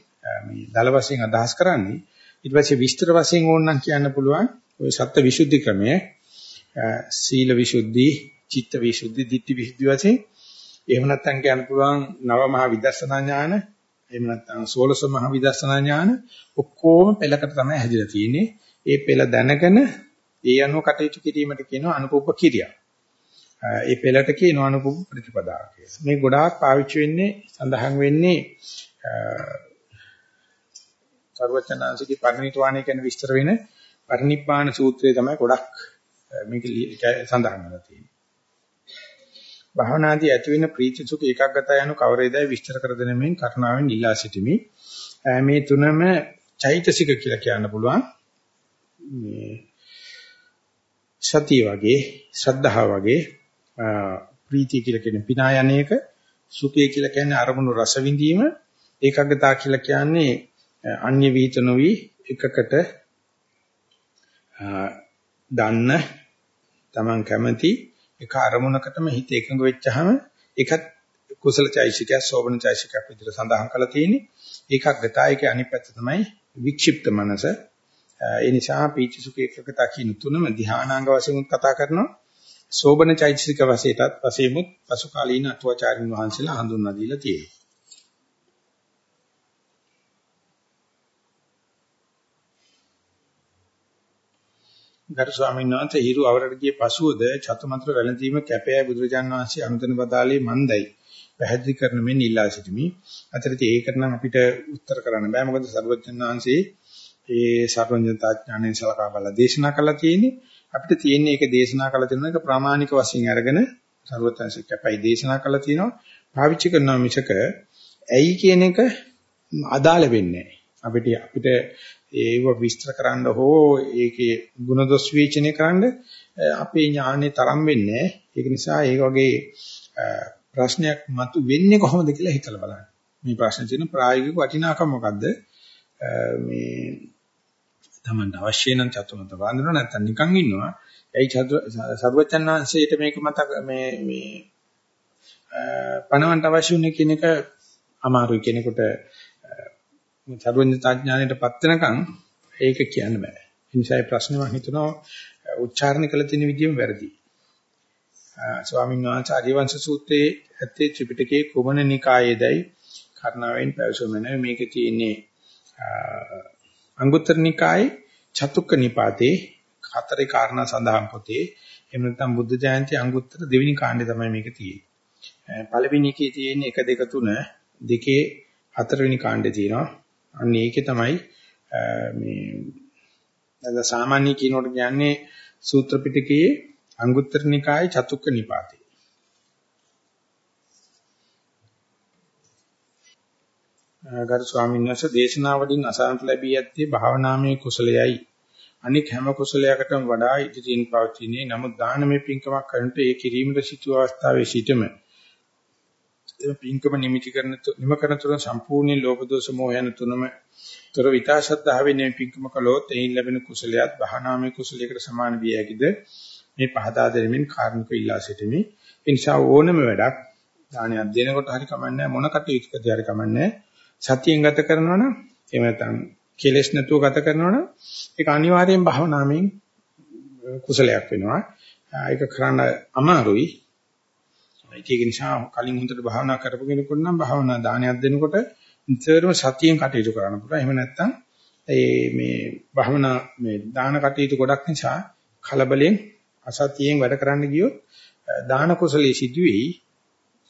මේ දල වශයෙන් අදහස් කරන්නේ. ඊට පස්සේ විස්තර වශයෙන් ඕනනම් කියන්න පුළුවන් ඔය සත්‍ය විසුද්ධි ක්‍රමය සීල විසුද්ධි, චිත්ත විසුද්ධි, ditthi විසුද්ධි වශයෙන් එහෙම නැත්නම් කියන්න පුළුවන් නව මහ විදර්ශනා ඥාන, එහෙම නැත්නම් සෝලස මහ විදර්ශනා ඥාන ඔක්කොම පෙළකට තමයි හැදිලා තියෙන්නේ. ඒ පෙළ දැනගෙන ඒ අනුව කටයුතු කිරීමට කියනවා අනුකූප කිරියා. ඒ පෙළට කියනවා අනුකූප ප්‍රතිපදාව කියලා. මේ ගොඩාක් පාවිච්චි වෙන්නේ සඳහන් වෙන්නේ සර්වචනාංශිකේ පරිණිතවාණය කියන විස්තර වෙන පරිනිබ්බාන සූත්‍රය තමයි ගොඩක් මේක සඳහන් වෙලා තියෙන්නේ. භාවනාදී ඇති වෙන ප්‍රීති සුඛ ඒකාග්‍රතාව යන කවරේදයි විස්තර කර දෙන මෙන් කරුණාවෙන් ඉල්ලා සිටිමි. මේ තුනම චෛතසික කියලා කියන්න පුළුවන්. මේ සතිය වගේ ශ්‍රද්ධාව වගේ ප්‍රීතිය කියලා කියන්නේ පිනායනයක සුඛය කියලා කියන්නේ අරමුණු රස විඳීම ඒකාග්‍රතාව කියලා කියන්නේ අන්‍ය විහිත නොවි එකකට දන්න Taman කැමති එක අරමුණකටම හිත එකඟ වෙච්චහම ඒකත් කුසල චෛසිකය සෝබන චෛසිකයක් විදිහට සඳහන් කරලා තියෙන්නේ. ඒකාග්‍රතාවයේ අනිත් පැත්ත තමයි වික්ෂිප්ත මනස. ඒ නිසා පීචි සුඛ ඒකකතා කියන තුනම ධානාංග වශයෙන් කතා කරනවා. සෝබන චෛතසික වශයෙන්ත් වශයෙන්මුත් පසු කාලීන අටුවාචාරින් වහන්සේලා හඳුන්වා දීලා තියෙනවා. ගරු ස්වාමීන් වහන්සේ හිරු අවරට ගිය පසුවද චතුමන්ත්‍ර වැළඳීම කැපයයි බුදුරජාන් වහන්සේ අනුතන බදාලේ මන්දයි පැහැදිලි කරන මෙන් ඉල්ලා සිටිමි. අතරදී ඒකට නම් අපිට උත්තර කරන්න බෑ මොකද සර්වඥාන් වහන්සේ ඒ සර්වඥතා ඥාණයෙන් සලකා බලලා දේශනා කළා තියෙන්නේ. අපිට තියෙන්නේ ඒක දේශනා කළ තියෙන එක ප්‍රාමාණික වශයෙන් අරගෙන සර්වත්‍ංශික කැපයි දේශනා කළා තියෙනවා පාවිච්චි කරනවා මිසක ඇයි කියන එක අදාළ වෙන්නේ අපිට අපිට ඒව විස්තර කරන්න හෝ ඒකේ ಗುಣදොස් විචනය කරන්න අපේ ඥානෙ තරම් වෙන්නේ ඒක නිසා ඒ වගේ ප්‍රශ්නයක් මතු වෙන්නේ කොහොමද කියලා හිතලා බලන්න. මේ ප්‍රශ්නේ තියෙන ප්‍රායෝගික වටිනාකම මොකද්ද? මේ තමන්ට අවශ්‍ය නම් චතුමත වන්දන නැත්නම් නිකන් ඉන්නවා. ඒ සර්වචන්නාංශයට මේක මතක මේ මේ පණවන්ට අවශ්‍ය උනේ කියන එක අමාරුයි කෙනෙකුට සර්වඥතා ඥාණයටපත් වෙනකන් ඒක කියන්න බෑ. ඒ නිසා මේ ප්‍රශ්නේ මම හිතනවා උච්චාරණ කළ තියෙන විදියම වැරදි. ස්වාමීන් වහන්සේ ආදිවංශ සූත්‍රයේ ඇත්තේ ත්‍රිපිටකයේ කුමන නිකායේදයි කර්ණාවෙන් පැවසුමන මේකේ තියෙන්නේ අංගුත්තර නිකායේ චතුක්ක නිපාතේ හතරේ කාරණා සඳහන් පොතේ එහෙම නැත්නම් බුද්ධ ජයන්ති අංගුත්තර දෙවෙනි කාණ්ඩේ තමයි මේක තියෙන්නේ. පළවෙනි එකේ තියෙන්නේ 1 2 3 දෙකේ හතරවෙනි කාණ්ඩේ තියෙනවා. අන්න ඒකේ තමයි මේ නැත්නම් සාමාන්‍ය කියනකොට කියන්නේ සූත්‍ර පිටකයේ අංගුත්තර නිකායේ චතුක්ක නිපාතේ. ගරු ස්වාමීන් වහන්සේ දේශනාවලින් අසන්නට ලැබී ඇත්තේ භාවනාමය කුසලයයි. අනික හැම කුසලයකටම වඩා ඉදිරියෙන් පවතිනේ. නමුත් දානමය පින්කමක් කරනට ඒ කිරීමට සිටු අවස්ථාවේ සිටම එම පින්කම නිමිති කරන නිම කරන තුන සම්පූර්ණ ලෝභ දෝෂ මොහ යන තුනම තොර විකාශද්ධාවේ මේ පින්කම කළොත් එයින් ලැබෙන කුසලයක් භාවනාමය කුසලයකට සමාන විය හැකිද? මේ පහදා දෙමින් කාර්මික ඉල්ලා සිටිමි. ඒ නිසා ඕනම වැඩක් දානයක් දෙනකොට හරි කමන්නේ මොන කටයුත්තකදී හරි කමන්නේ සතියෙන් ගත කරනවා නම් එහෙම නැත්නම් කෙලෙස් නැතුව ගත කරනවා නම් ඒක අනිවාර්යෙන් භාවනාවෙන් කුසලයක් වෙනවා. ඒක කරන්න අමාරුයි. ඒක නිසා කලින් හොඳට භාවනා කරපු කෙනෙකුට නම් භාවනා දානයක් දෙනකොට නිතරම සතියෙන් කටයුතු කරන්න පුළුවන්. එහෙම නැත්නම් ඒ මේ භාවනා මේ දාන කටයුතු ගොඩක් නිසා කලබලෙන් අසතියෙන් වැඩ කරන්න ගියොත් දාන කුසලයේ සිදුවේයි.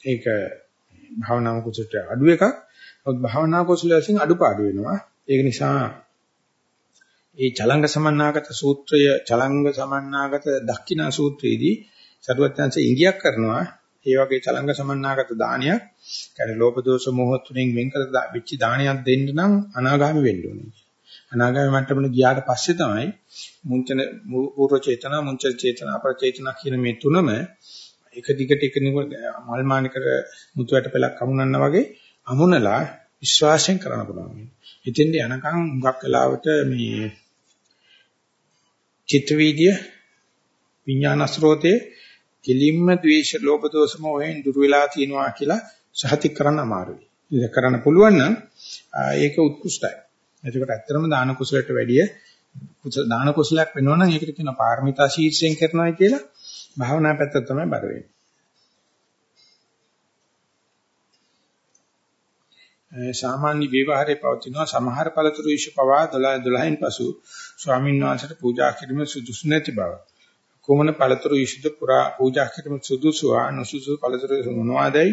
ඒක භාවනා කුසලට අඩු එකක්. නමුත් භාවනා කුසලයෙන් වශයෙන් අඩුපාඩු වෙනවා. ඒක නිසා ඒ චලංග සමන්නාගත සූත්‍රය චලංග සමන්නාගත දක්ඛිනා සූත්‍රයේදී සරුවත්යන්සේ ඉඟියක් කරනවා ඒ වගේ චලංග සමන්නාගත දානයක් කියන්නේ ලෝභ දෝෂ මොහ තුනෙන් වෙන් කර වෙච්ච දානයක් දෙන්න නම් අනාගාමි වෙන්න ඕනේ. අනාගාමි මට්ටමට ගියාට පස්සේ තමයි මුංචන පූර්ව චේතනා මුංච චේතනා අපර චේතනා කියන මේ තුනම එක දිගට එක නික මල් මානිකර මුතුයට පෙලක් අමුණනවා වගේ අමුණලා විශ්වාසයෙන් කරන්න පුළුවන්. ඉතින්ද යනකම් හුඟක් වෙලාවට මේ චිත්ත වීදිය විඥාන ස්රෝතේ කෙලින්ම ද්වේෂ ලෝභ දෝෂ මොහෙන් දුර වෙලා තියනවා කියලා සහතික කරන්න අමාරුයි. ඒක කරන්න පුළුවන් නම් ඒක උත්කෘෂ්ටයි. එතකොට ඇත්තටම දාන කුසලයට වැඩිය දාන කුසලයක් වෙනවා නම් ඒකට කියන පාරමිතා ශීර්ෂයෙන් කරනවා කියලා භාවනා පැත්ත තමයි බර වෙන්නේ. සාමාන්‍ය විවහාරයේ පවතිනවා සමහර පළතුරු ඉෂ පවා 12 12න් පසු ස්වාමීන් වහන්සේට පූජා කිරීම සුදුසු නැති බව. කුමන පළතුරු ඉෂද පුරා පූජා කිරීම සුදුසු ආ නොසුසු පළතුරු මොනවාදයි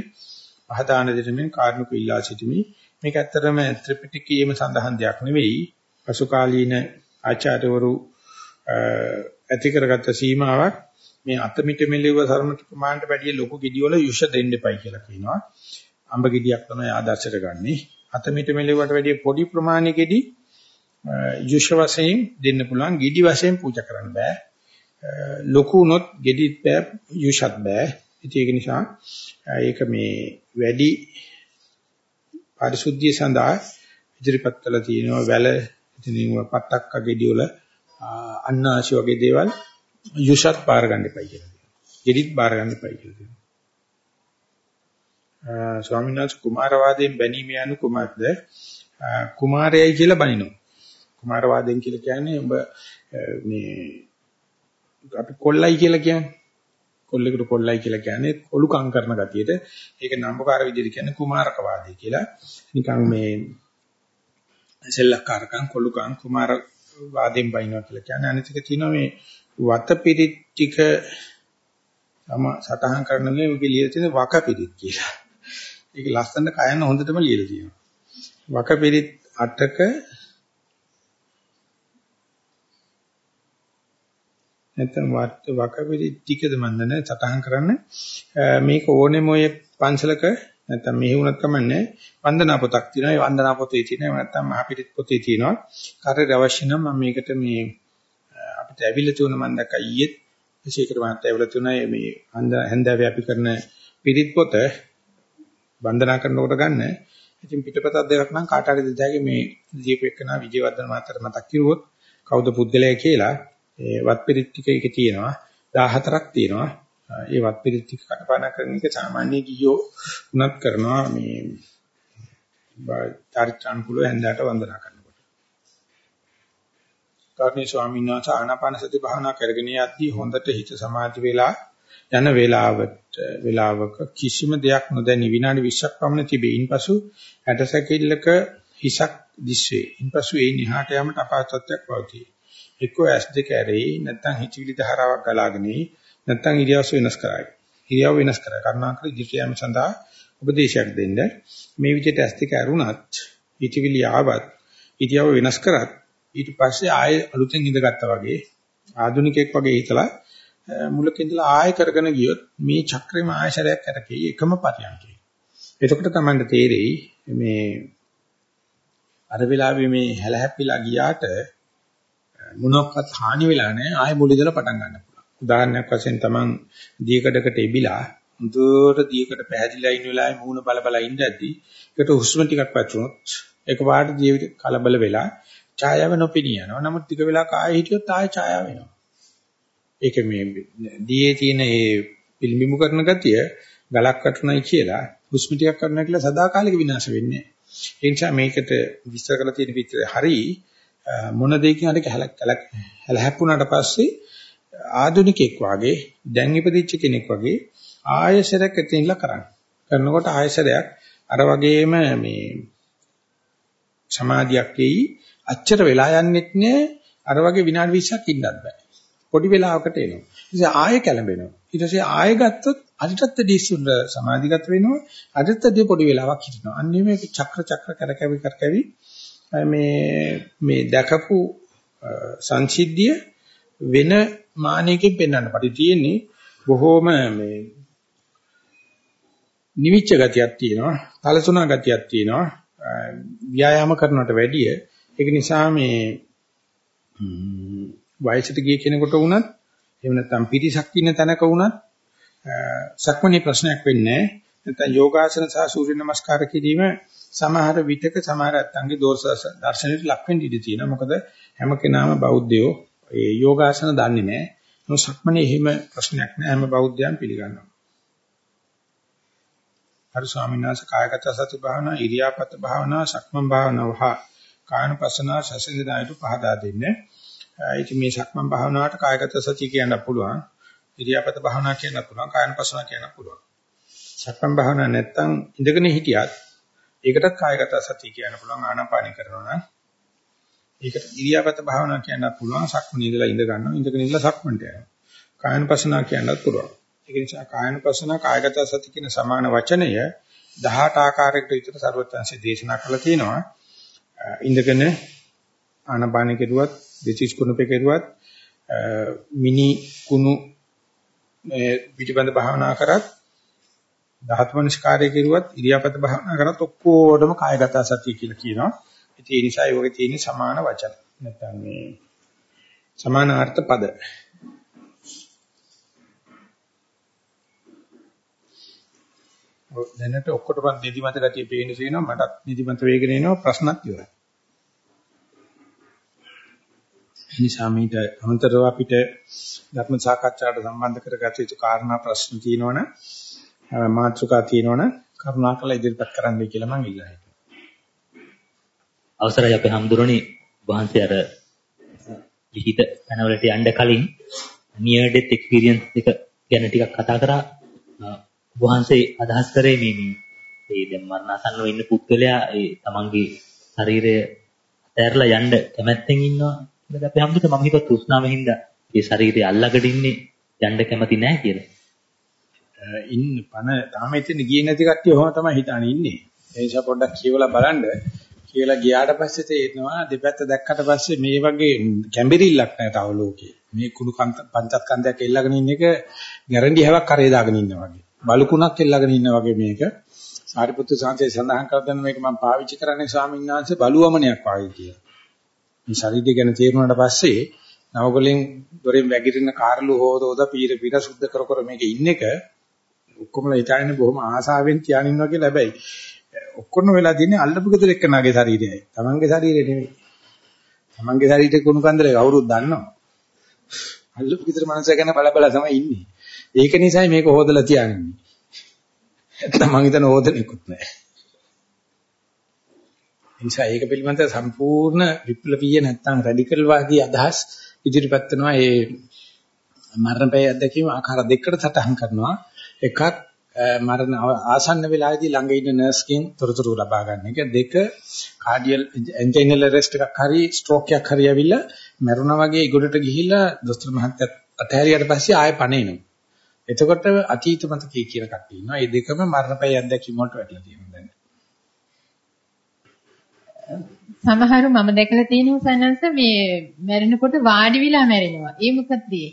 පහදාන දෙමින් කාර්මික ඉල්ලා සිටිමි. මේක ඇත්තටම ත්‍රිපිටකයේම සඳහන් දෙයක් නෙවෙයි. පසුකාලීන ආචාර්යවරු ඇති කරගත්ත සීමාවක් මේ අතමිට මෙලෙව සරමට ප්‍රමාණයට වැඩිය ලොකු ගෙඩිවල යුෂ දෙන්න එපයි කියලා කියනවා. අඹ ගෙඩියක් තමයි ආදර්ශයට ගන්නෙ. අතමිට මෙලෙවට වැඩිය පොඩි ප්‍රමාණයකදී යුෂ වශයෙන් දෙන්න පුළුවන් ගෙඩි වශයෙන් පූජා කරන්න බෑ. ලොකු වුණොත් ගෙඩිත් බෑ යුෂත් බෑ. ඒක නිසා ඒක මේ වැඩි පරිශුද්ධිය සඳහා ඉදිරිපත් කළ තියෙනවා වැල ඉතින් පට්ටක්ක ගෙඩි වල අන්නාසි වගේ දේවල් යුෂත් බාර ගන්න එපයි කියලා. ගෙඩිත් බාර ගන්න එපයි කියලා. ස්වාමීන් වහන්සේ කුමාරවාදයෙන් බැනීම යනු කුමක්ද? කුමාරයයි කියලා බනිනවා. කුමාරවාදයෙන් කියලා කියන්නේ ඔබ මේ අපි කොල්ලයි කියලා කියන්නේ. කොල්ලෙකුට කොල්ලයි කියලා කියන්නේ කොලුකම් කරන ගතියට. ඒක නම්බකාර විදිහට කියන්නේ කුමාරකවාදී කියලා. නිකන් මේ සෙල්ලක්කාරකම් කොලුකම් කුමාර වාදයෙන් බනිනවා කියලා කියන්නේ. අනිත් එක තියෙනවා මේ වතපිරිත් ටික තම සටහන් කරනගේ ඔගේ ලියලා තියෙන වකපිරිත් කියලා. ඒක ලස්සන කයන හොඳටම ලියලා තියෙනවා. වකපිරිත් 8ක නැත්නම් වකපිරිත් ටිකද මන්දන සටහන් කරන්න. මේක ඕනෙම ඔය පන්සලක නැත්නම් මෙහි වුණත් කමන්නේ වන්දනා පොතක් තියෙනවා. ඒ වන්දනා පොතේ තියෙනවා නැත්නම් මහපිරිත් පොතේ තියෙනවා. කාටද අවශ්‍ය නම් මම මේකට මේ අපිට ඇවිල්ලා තුන මම දැක්කා ඊයේ විශේෂකට මාත් ඒවල තුනයි මේ හැන්දාවේ අපි කරන පිරිත් පොත වන්දනා කරනකොට ගන්න. ඉතින් පිටපතක් දෙකක් නම් කාට හරි දෙදාගේ මේ දීපෙකනා විජයවර්ධන මාතර මතක් කිව්වොත් කවුද පුද්ගලයා කියලා ඒ වත් පිරිත් ටික එකේ තියෙනවා 14ක් තියෙනවා. ඒ වත් පිරිත් ටික කටපාඩම් කරන එක සාමාන්‍ය ගියෝ උනත් කරනවා මේ චාරිත්‍රානුකූලව හැන්දාට වන්දනා කරනකොට. කාර්ණී ස්වාමීන් වහන්සේ ආනාපාන සති භාවනා කරගෙන යද්දී හොඳට හිත සමාධි වෙලා යන වේලාවට වේලාවක කිසිම දෙයක් නොදැනි විනාඩි 20ක් පමණ තිබේ. ඉන්පසු ඇටසැකිල්ලක හිසක් දිස්වේ. ඉන්පසු ඒ නිහාට යාමට අපහසුතාවයක් පවතී. එක්කෝ ඇස් දෙක ඇරෙයි නැත්නම් හිතවිලි ධාරාවක් ගලාගෙන නැත්නම් ඉරියව්ව වෙනස් කරයි. ඉරියව්ව වෙනස් කරයි. කරුණාකර ඉදිරියට යාම සඳහා උපදේශයක් දෙන්න. මේ විදිහට ඇස් දෙක ඇරුණත් හිතවිලි ආවත් ඉරියව්ව වෙනස් කරත් ඊට පස්සේ ආයෙ අලුතෙන් ඉඳගත්තා වගේ ආදුනිකෙක් වගේ හිතලා මුලක ඉඳලා ආයෙ කරගෙන ගියොත් මේ චක්‍රෙම ආයශරයක් කරකේ එකම පරියන්කේ. එතකොට තමයි තේරෙයි මේ අර වෙලාවේ මේ හැලහැප්පිලා ගියාට මොනක්වත් හානි වෙලා නැහැ ආයෙ මුල ඉඳලා පටන් ගන්න පුළුවන්. උදාහරණයක් වශයෙන් තමන් දීකඩකට එබිලා හොඳට දීකට පැහැදිලා ඉන්න වෙලාවේ මූණ බල බල ඉඳද්දී ඒකට හුස්ම ටිකක් වැටුනොත් එකපාරට ජීවිත කලබල වෙලා ඡායාව නොපෙනී යනවා. නමුත් ටික වෙලාවක් ආයෙ හිටියොත් ආයෙ ඡායාව වෙනවා. ඒක මේ දීයේ තියෙන ඒ පිළිඹු කරන ගතිය ගලක් වටුණයි කියලා හුස්ම ටිකක් කරනවා කියලා සදාකාලික විනාශ වෙන්නේ නැහැ. ඒ නිසා මේකට විස්තර කරලා තියෙන විතරේ හරි මොන දෙයකින් හරි කැලක් කැලක් හැලහැප්පුණාට පස්සේ ආදුනිකෙක් වාගේ දැන් ඉපදිච්ච කෙනෙක් වගේ ආයසරයක් ඇතින්ලා කරන්න. කරනකොට ආයසරයක් අර වගේම මේ සමාධියක් එයි අච්චර වෙලා යන්නෙත් නෑ අර වගේ විනාඩි 20ක් ඉන්නත් බෑ. පොඩි වෙලාවකට එනවා. ඉතින් ආයෙ කැළඹෙනවා. ඊට පස්සේ ආයෙ ගත්තොත් අදිටත් දිස්සුන සමාධිගත වෙනවා. අදිටත් පොඩි වෙලාවක් හිටිනවා. අන්නේ මේ චක්‍ර චක්‍ර කරකැවි කරකැවි මේ මේ දැකපු සංසිද්ධිය වෙන මානයකින් පෙන්වන්න. පටි තියෙන්නේ බොහෝම මේ නිවිච්ච ගතියක් තියෙනවා තලසුණා ගතියක් තියෙනවා ව්‍යායාම කරනවට වැඩිය. ඒක නිසා මේ වයසට ගිය කෙනෙකුට වුණත් එහෙම නැත්නම් පිරිසක් ඉන්න තැනක වුණත් සක්මණේ ප්‍රශ්නයක් වෙන්නේ නැත්නම් යෝගාසන සහ සූර්ය නමස්කාර කිරීම සමහර විටක සමහර අත්ංගේ දෝෂ දර්ශනෙට ලක් වෙන්න ඉඩ තියෙනවා. මොකද හැම කෙනාම බෞද්ධයෝ ඒ යෝගාසන දන්නේ නැහැ. මොකද සක්මනේ එහෙම ප්‍රශ්නයක් නැහැ. හැම බෞද්ධයන් පිළිගන්නවා. හරි ස්වාමීන් වහන්සේ කායගත සති භාවනා, ඉරියාපත භාවනා, සක්මන් භාවනා වහ කායනපසනා සසඳනායට පහදා දෙන්නේ. ඉතින් මේ සක්මන් භාවනාවට කායගත සතිය කියන්න පුළුවන්. ඉරියාපත භාවනා කියන්න පුළුවන්. කායනපසනා කියන්න පුළුවන්. සක්මන් භාවනා නැත්තම් ඉඳගෙන හිටියත් ඒකටත් කායගත සතිය කියන්න පුළුවන් ආනාපානි කරනවා නම්. ඒකට ඉරියාපත භාවනා කියන්නත් පුළුවන් සක්මනේ ඉඳලා ඉඳ ගන්නවා ඉඳගෙන ඉඳලා සක්මන්ට යනවා. කායනපසනා කියන්නත් පුළුවන්. ඒක නිසා කායනපසනා කායගත සති කියන සමාන වචනය 18 ආකාරයකට විතර ਸਰවඥාන්සේ දේශනා කළා තියෙනවා. ඉඳගෙන ආනාපානි කෙරුවත් දෙචිස් කුණපේ කෙරුවත් මිනි කුණු පිටිබඳ භාවනා කරත් ධාතු මනස්කාරය කෙරුවත් ඉරියාපත භාවනා කරත් ඔක්කොටම කායගත සතිය කියලා කියනවා. ඉතින් ඒ නිසා ඒකේ තියෙන සමාන වචන. නැත්නම් මේ සමානාර්ථ පද. දැනට ඔක්කොටම නිදිමත ගතිය පේන්න තියෙනවා මටත් නිදිමත වේගෙන එනවා ප්‍රශ්නත් ඉවරයි. නිසා මීට අමතරව අපිට ධර්ම සාකච්ඡාවට සම්බන්ධ කරගත යුතු කාරණා ප්‍රශ්න තියෙනවනේ මාත්‍රිකා තියෙනවනම් කරුණාකරලා ඉදිරිපත් කරන්නයි කියලා මම ඉල්ලා හිටියා. අවසරයි අපේ හම්දුරණි වහන්සේ අර ලිඛිත පැනවලට යන්න කලින් near death experience එක ගැන ටිකක් කතා කරා. වහන්සේ අදහස් කරේ මේ මේ ඒ දැන් මරණාසන්නව ඉන්න පුද්ගලයා ඒ තමන්ගේ ශරීරය ඇතැරලා යන්න කැමැත්තෙන් ඉන්නවා. ඒක අපේ හම්දුරට මම හිතුවා තෘෂ්ණාවෙන් හින්දා ඒ ශරීරය අල්ලගෙන ඉන්නේ යන්න කැමති නැහැ කියලා. ඉන්න පණ තාම එතන ගියේ නැති කට්ටිය ඔහොම තමයි හිතානේ ඉන්නේ. ඒ නිසා පොඩ්ඩක් කියවලා බලන්න. කියලා ගියාට පස්සේ තේරෙනවා දෙපැත්ත දැක්කට පස්සේ මේ වගේ කැම්බිරිල්ලක් නැහැ තව ලෝකේ. මේ කුණු පංචස්කන්ධයක් එල්ලගෙන ඉන්න එක ගැරන්ටි හැවක් කරේ දාගෙන ඉන්නා වගේ. බලුකුණක් එල්ලගෙන ඉන්නා වගේ මේක. සාරිපුත්තු සාන්තේ සඳහන් කර දෙන මේක මම පාවිච්චි කරන්නේ ස්වාමීන් වහන්සේ බලුවමනයක් වාගේ කියලා. මේ ශරීරය ගැන තේරුණාට පස්සේ නවගොලින් දොරෙන් වැగిරෙන කාර්ලු හොදෝද පීර පීර සුද්ධ කර කර මේක ඉන්න එක ඔක්කොමලා හිතාගෙන බොහොම ආසාවෙන් තියාගෙන ඉන්නවා කියලා හැබැයි ඔක්කොම වෙලා තියෙන්නේ අල්ලපු ගෙදර එක්කනාගේ ශරීරයයි. Tamange ශරීරය නෙමෙයි. Tamange ශරීරේ කුණු කන්දරේ කවුරුත් දන්නවා. අල්ලපු ගෙදර මනස ගැන බල බල තමයි ඉන්නේ. ඒක නිසායි මේක හොදලා තියාගන්නේ. නැත්නම් මං හිතන හොදනෙකුත් නැහැ. නිසා ඒක පිළිබඳව සම්පූර්ණ විප්ලවීය නැත්නම් රැඩිකල් වාදී අදහස් ඉදිරිපත් කරනවා ඒ මරණපය අධ්‍යක්ීම ආකාර දෙකකට සටහන් කරනවා එකක් මරණ ආසන්න වෙලාවේදී ළඟ ඉන්න නර්ස්කින් තොරතුරු ලබා ගන්න එක දෙක කාඩියල් එන්ජිනල් අරෙස්ට් එකක් හරි ස්ට්‍රෝක් එකක් හරි ඇවිල්ලා මරුණා වගේ ඉගොඩට ගිහිල්ලා දොස්තර මහත්තයා අතහැරියට පස්සේ ආයෙ පණේනවා එතකොට අතීත මතකයේ කියන කට්ටිය ඉන්නවා. මේ දෙකම මරණපය අත්දැකීම් වලට වැටලා තියෙනවා දැන්. සමහරු මම දැකලා තියෙනවා සනන්ස මේ මැරෙනකොට වාඩි වෙලා මැරෙනවා. ඒ මොකක්ද ඒ?